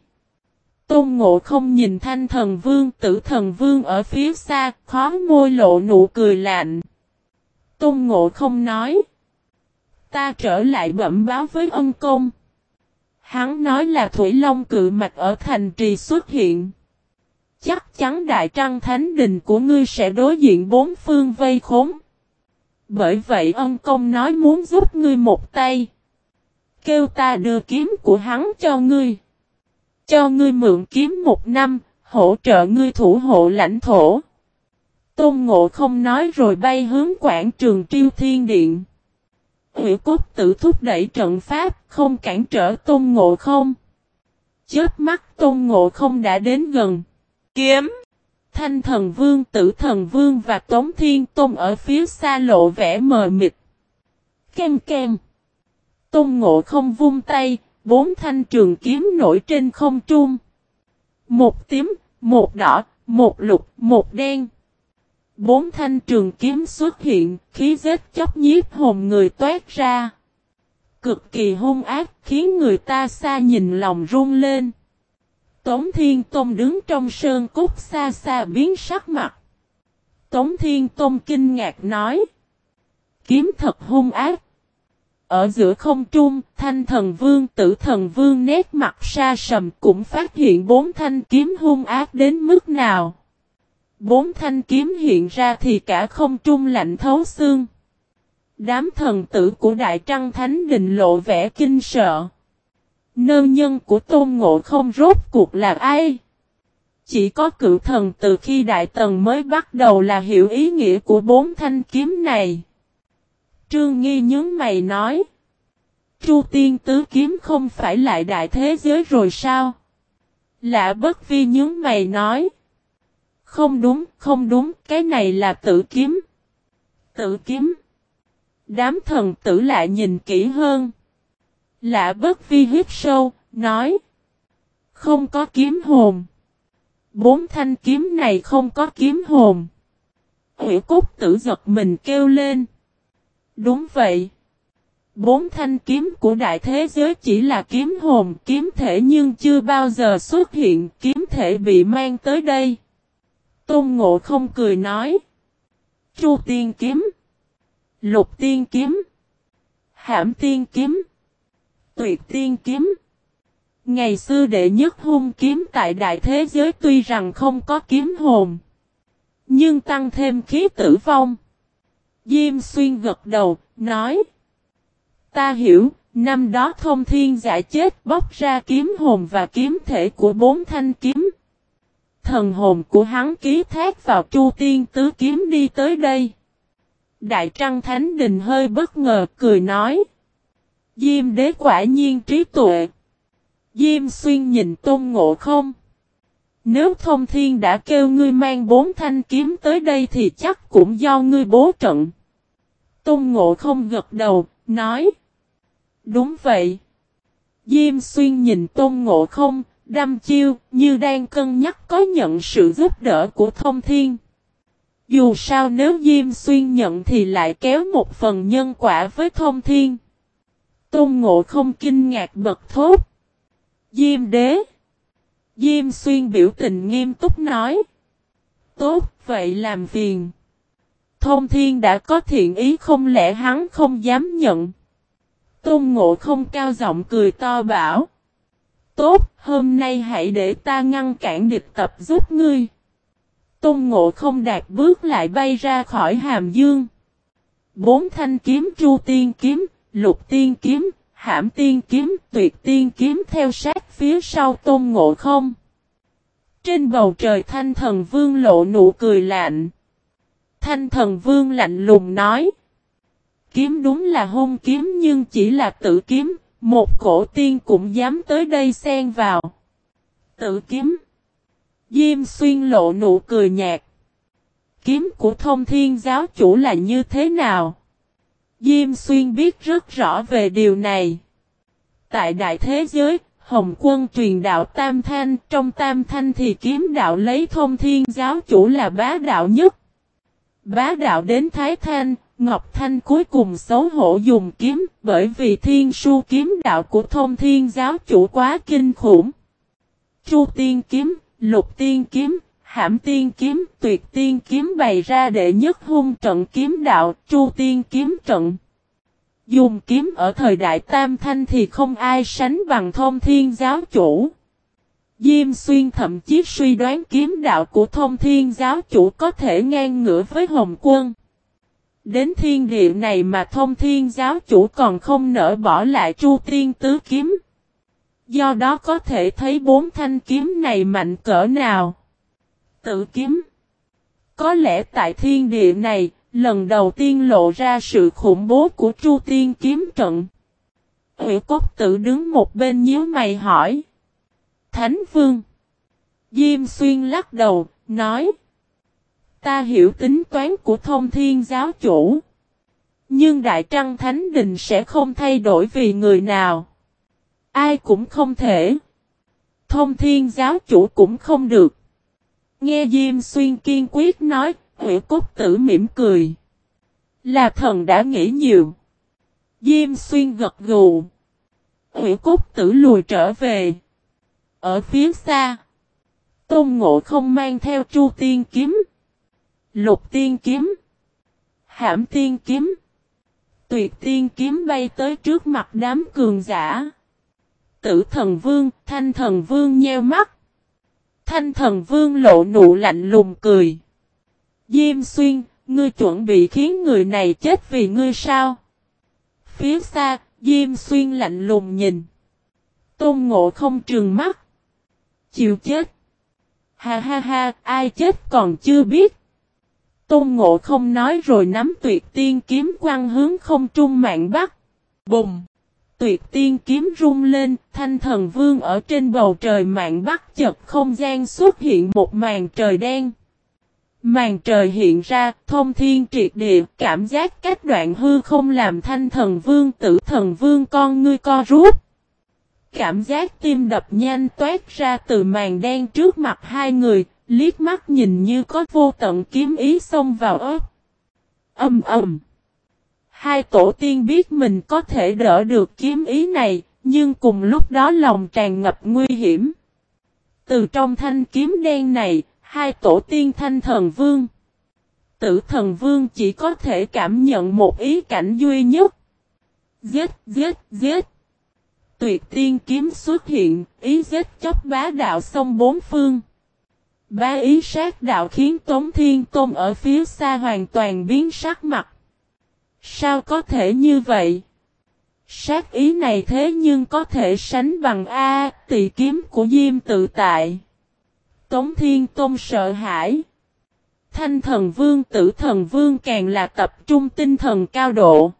Tôn Ngộ không nhìn thanh thần vương tử thần vương ở phía xa, khó môi lộ nụ cười lạnh. Tôn Ngộ không nói. Ta trở lại bẩm báo với ân công. Hắn nói là Thủy Long cự mạch ở thành trì xuất hiện. Chắc chắn đại trăng thánh đình của ngươi sẽ đối diện bốn phương vây khốn. Bởi vậy ân công nói muốn giúp ngươi một tay. Kêu ta đưa kiếm của hắn cho ngươi. Cho ngươi mượn kiếm một năm, hỗ trợ ngươi thủ hộ lãnh thổ. Tôn Ngộ không nói rồi bay hướng quảng trường Triêu Thiên Điện. Hủy cốt tự thúc đẩy trận pháp, không cản trở Tôn Ngộ không. Chết mắt Tôn Ngộ không đã đến gần. Kiếm! Thanh thần vương, tử thần vương và Tống Thiên Tôn ở phía xa lộ vẻ mờ mịt. Kem kem! Tôn Ngộ không vung tay, bốn thanh trường kiếm nổi trên không trung. Một tím, một đỏ, một lục, một đen. Bốn thanh trường kiếm xuất hiện, khí giết chóc nhiếp hồn người toát ra. Cực kỳ hung ác, khiến người ta xa nhìn lòng run lên. Tống Thiên Tôn đứng trong sơn cốt xa xa biến sắc mặt. Tống Thiên Tôn kinh ngạc nói. Kiếm thật hung ác. Ở giữa không trung, thanh thần vương tử thần vương nét mặt xa sầm cũng phát hiện bốn thanh kiếm hung ác đến mức nào. Bốn thanh kiếm hiện ra thì cả không trung lạnh thấu xương. Đám thần tử của Đại Trăng Thánh Đình lộ vẻ kinh sợ. Nơ nhân của Tôn Ngộ không rốt cuộc là ai? Chỉ có cựu thần từ khi Đại Tần mới bắt đầu là hiểu ý nghĩa của bốn thanh kiếm này. Trương Nghi nhớ mày nói. Chu tiên tứ kiếm không phải lại đại thế giới rồi sao? Lạ bất vi nhớ mày nói. Không đúng, không đúng, cái này là tự kiếm. Tự kiếm. Đám thần tử lại nhìn kỹ hơn. Lạ bất vi hít sâu, nói. Không có kiếm hồn. Bốn thanh kiếm này không có kiếm hồn. Hữu cốt tử giật mình kêu lên. Đúng vậy. Bốn thanh kiếm của đại thế giới chỉ là kiếm hồn, kiếm thể nhưng chưa bao giờ xuất hiện, kiếm thể bị mang tới đây. Tôn Ngộ không cười nói. Chu tiên kiếm. Lục tiên kiếm. Hãm tiên kiếm. Tuyệt tiên kiếm. Ngày xưa đệ nhất hung kiếm tại đại thế giới tuy rằng không có kiếm hồn. Nhưng tăng thêm khí tử vong. Diêm xuyên gật đầu, nói. Ta hiểu, năm đó thông thiên giả chết bóc ra kiếm hồn và kiếm thể của bốn thanh kiếm. Thần hồn của hắn ký thác vào chu tiên tứ kiếm đi tới đây. Đại Trăng Thánh Đình hơi bất ngờ cười nói. Diêm đế quả nhiên trí tuệ. Diêm xuyên nhìn tôn ngộ không. Nếu thông thiên đã kêu ngươi mang bốn thanh kiếm tới đây thì chắc cũng do ngươi bố trận. Tôn ngộ không gật đầu, nói. Đúng vậy. Diêm xuyên nhìn tôn ngộ không, đâm chiêu, như đang cân nhắc có nhận sự giúp đỡ của thông thiên. Dù sao nếu Diêm xuyên nhận thì lại kéo một phần nhân quả với thông thiên. Tôn ngộ không kinh ngạc bật thốt. Diêm đế. Diêm xuyên biểu tình nghiêm túc nói. Tốt, vậy làm phiền. Thông thiên đã có thiện ý không lẽ hắn không dám nhận. Tôn ngộ không cao giọng cười to bảo. Tốt, hôm nay hãy để ta ngăn cản địch tập giúp ngươi. Tôn ngộ không đạt bước lại bay ra khỏi hàm dương. Bốn thanh kiếm chu tiên kiếm, lục tiên kiếm, hãm tiên kiếm, tuyệt tiên kiếm theo sát phía sau tôn ngộ không. Trên bầu trời thanh thần vương lộ nụ cười lạnh. Thanh thần vương lạnh lùng nói. Kiếm đúng là hung kiếm nhưng chỉ là tự kiếm, một cổ tiên cũng dám tới đây xen vào. Tự kiếm. Diêm xuyên lộ nụ cười nhạt. Kiếm của thông thiên giáo chủ là như thế nào? Diêm xuyên biết rất rõ về điều này. Tại đại thế giới, Hồng quân truyền đạo Tam Thanh, trong Tam Thanh thì kiếm đạo lấy thông thiên giáo chủ là bá đạo nhất. Bá đạo đến Thái Thanh, Ngọc Thanh cuối cùng xấu hổ dùng kiếm, bởi vì thiên su kiếm đạo của thông thiên giáo chủ quá kinh khủng. Chu tiên kiếm, lục tiên kiếm, hãm tiên kiếm, tuyệt tiên kiếm bày ra đệ nhất hung trận kiếm đạo, chu tiên kiếm trận. Dùng kiếm ở thời đại Tam Thanh thì không ai sánh bằng thông thiên giáo chủ. Diêm xuyên thậm chí suy đoán kiếm đạo của thông thiên giáo chủ có thể ngang ngửa với Hồng quân. Đến thiên địa này mà thông thiên giáo chủ còn không nỡ bỏ lại chu tiên tứ kiếm. Do đó có thể thấy bốn thanh kiếm này mạnh cỡ nào. Tự kiếm. Có lẽ tại thiên địa này, lần đầu tiên lộ ra sự khủng bố của Chu Tiên kiếm trận. Hữu cốt tử đứng một bên nhíu mày hỏi. Thánh Vương. Diêm Xuyên lắc đầu, nói. Ta hiểu tính toán của thông thiên giáo chủ. Nhưng Đại Trăng Thánh Đình sẽ không thay đổi vì người nào. Ai cũng không thể. Thông thiên giáo chủ cũng không được. Nghe Diêm Xuyên kiên quyết nói, Hủy Cốt Tử mỉm cười. Là thần đã nghĩ nhiều. Diêm Xuyên gật gù. Hủy Cốt Tử lùi trở về. Ở phía xa. Tôn Ngộ không mang theo Chu Tiên Kiếm. Lục Tiên Kiếm. Hãm Tiên Kiếm. Tuyệt Tiên Kiếm bay tới trước mặt đám cường giả. Tử thần vương, thanh thần vương nheo mắt. Thanh thần vương lộ nụ lạnh lùng cười. Diêm xuyên, ngươi chuẩn bị khiến người này chết vì ngươi sao? Phía xa, Diêm xuyên lạnh lùng nhìn. Tôn ngộ không trừng mắt. Chịu chết. Ha ha ha, ai chết còn chưa biết. Tôn ngộ không nói rồi nắm tuyệt tiên kiếm quăng hướng không trung mạng bắc. Bùng! Tuyệt tiên kiếm rung lên, thanh thần vương ở trên bầu trời mạng bắc chật không gian xuất hiện một màn trời đen. Màn trời hiện ra, thông thiên triệt địa, cảm giác cách đoạn hư không làm thanh thần vương tử thần vương con ngươi co rút. Cảm giác tim đập nhanh toát ra từ màn đen trước mặt hai người, liếc mắt nhìn như có vô tận kiếm ý xông vào ớt. Âm ầm. Hai tổ tiên biết mình có thể đỡ được kiếm ý này, nhưng cùng lúc đó lòng tràn ngập nguy hiểm. Từ trong thanh kiếm đen này, hai tổ tiên thanh thần vương. Tử thần vương chỉ có thể cảm nhận một ý cảnh duy nhất. Giết, giết, giết. Tuyệt tiên kiếm xuất hiện, ý giết chóc bá đạo sông bốn phương. Ba ý sát đạo khiến Tống Thiên Tôn ở phía xa hoàn toàn biến sắc mặt. Sao có thể như vậy? Sát ý này thế nhưng có thể sánh bằng A tỷ kiếm của Diêm tự tại. Tống Thiên Tôn sợ hãi. Thanh thần vương, tử thần vương càng là tập trung tinh thần cao độ.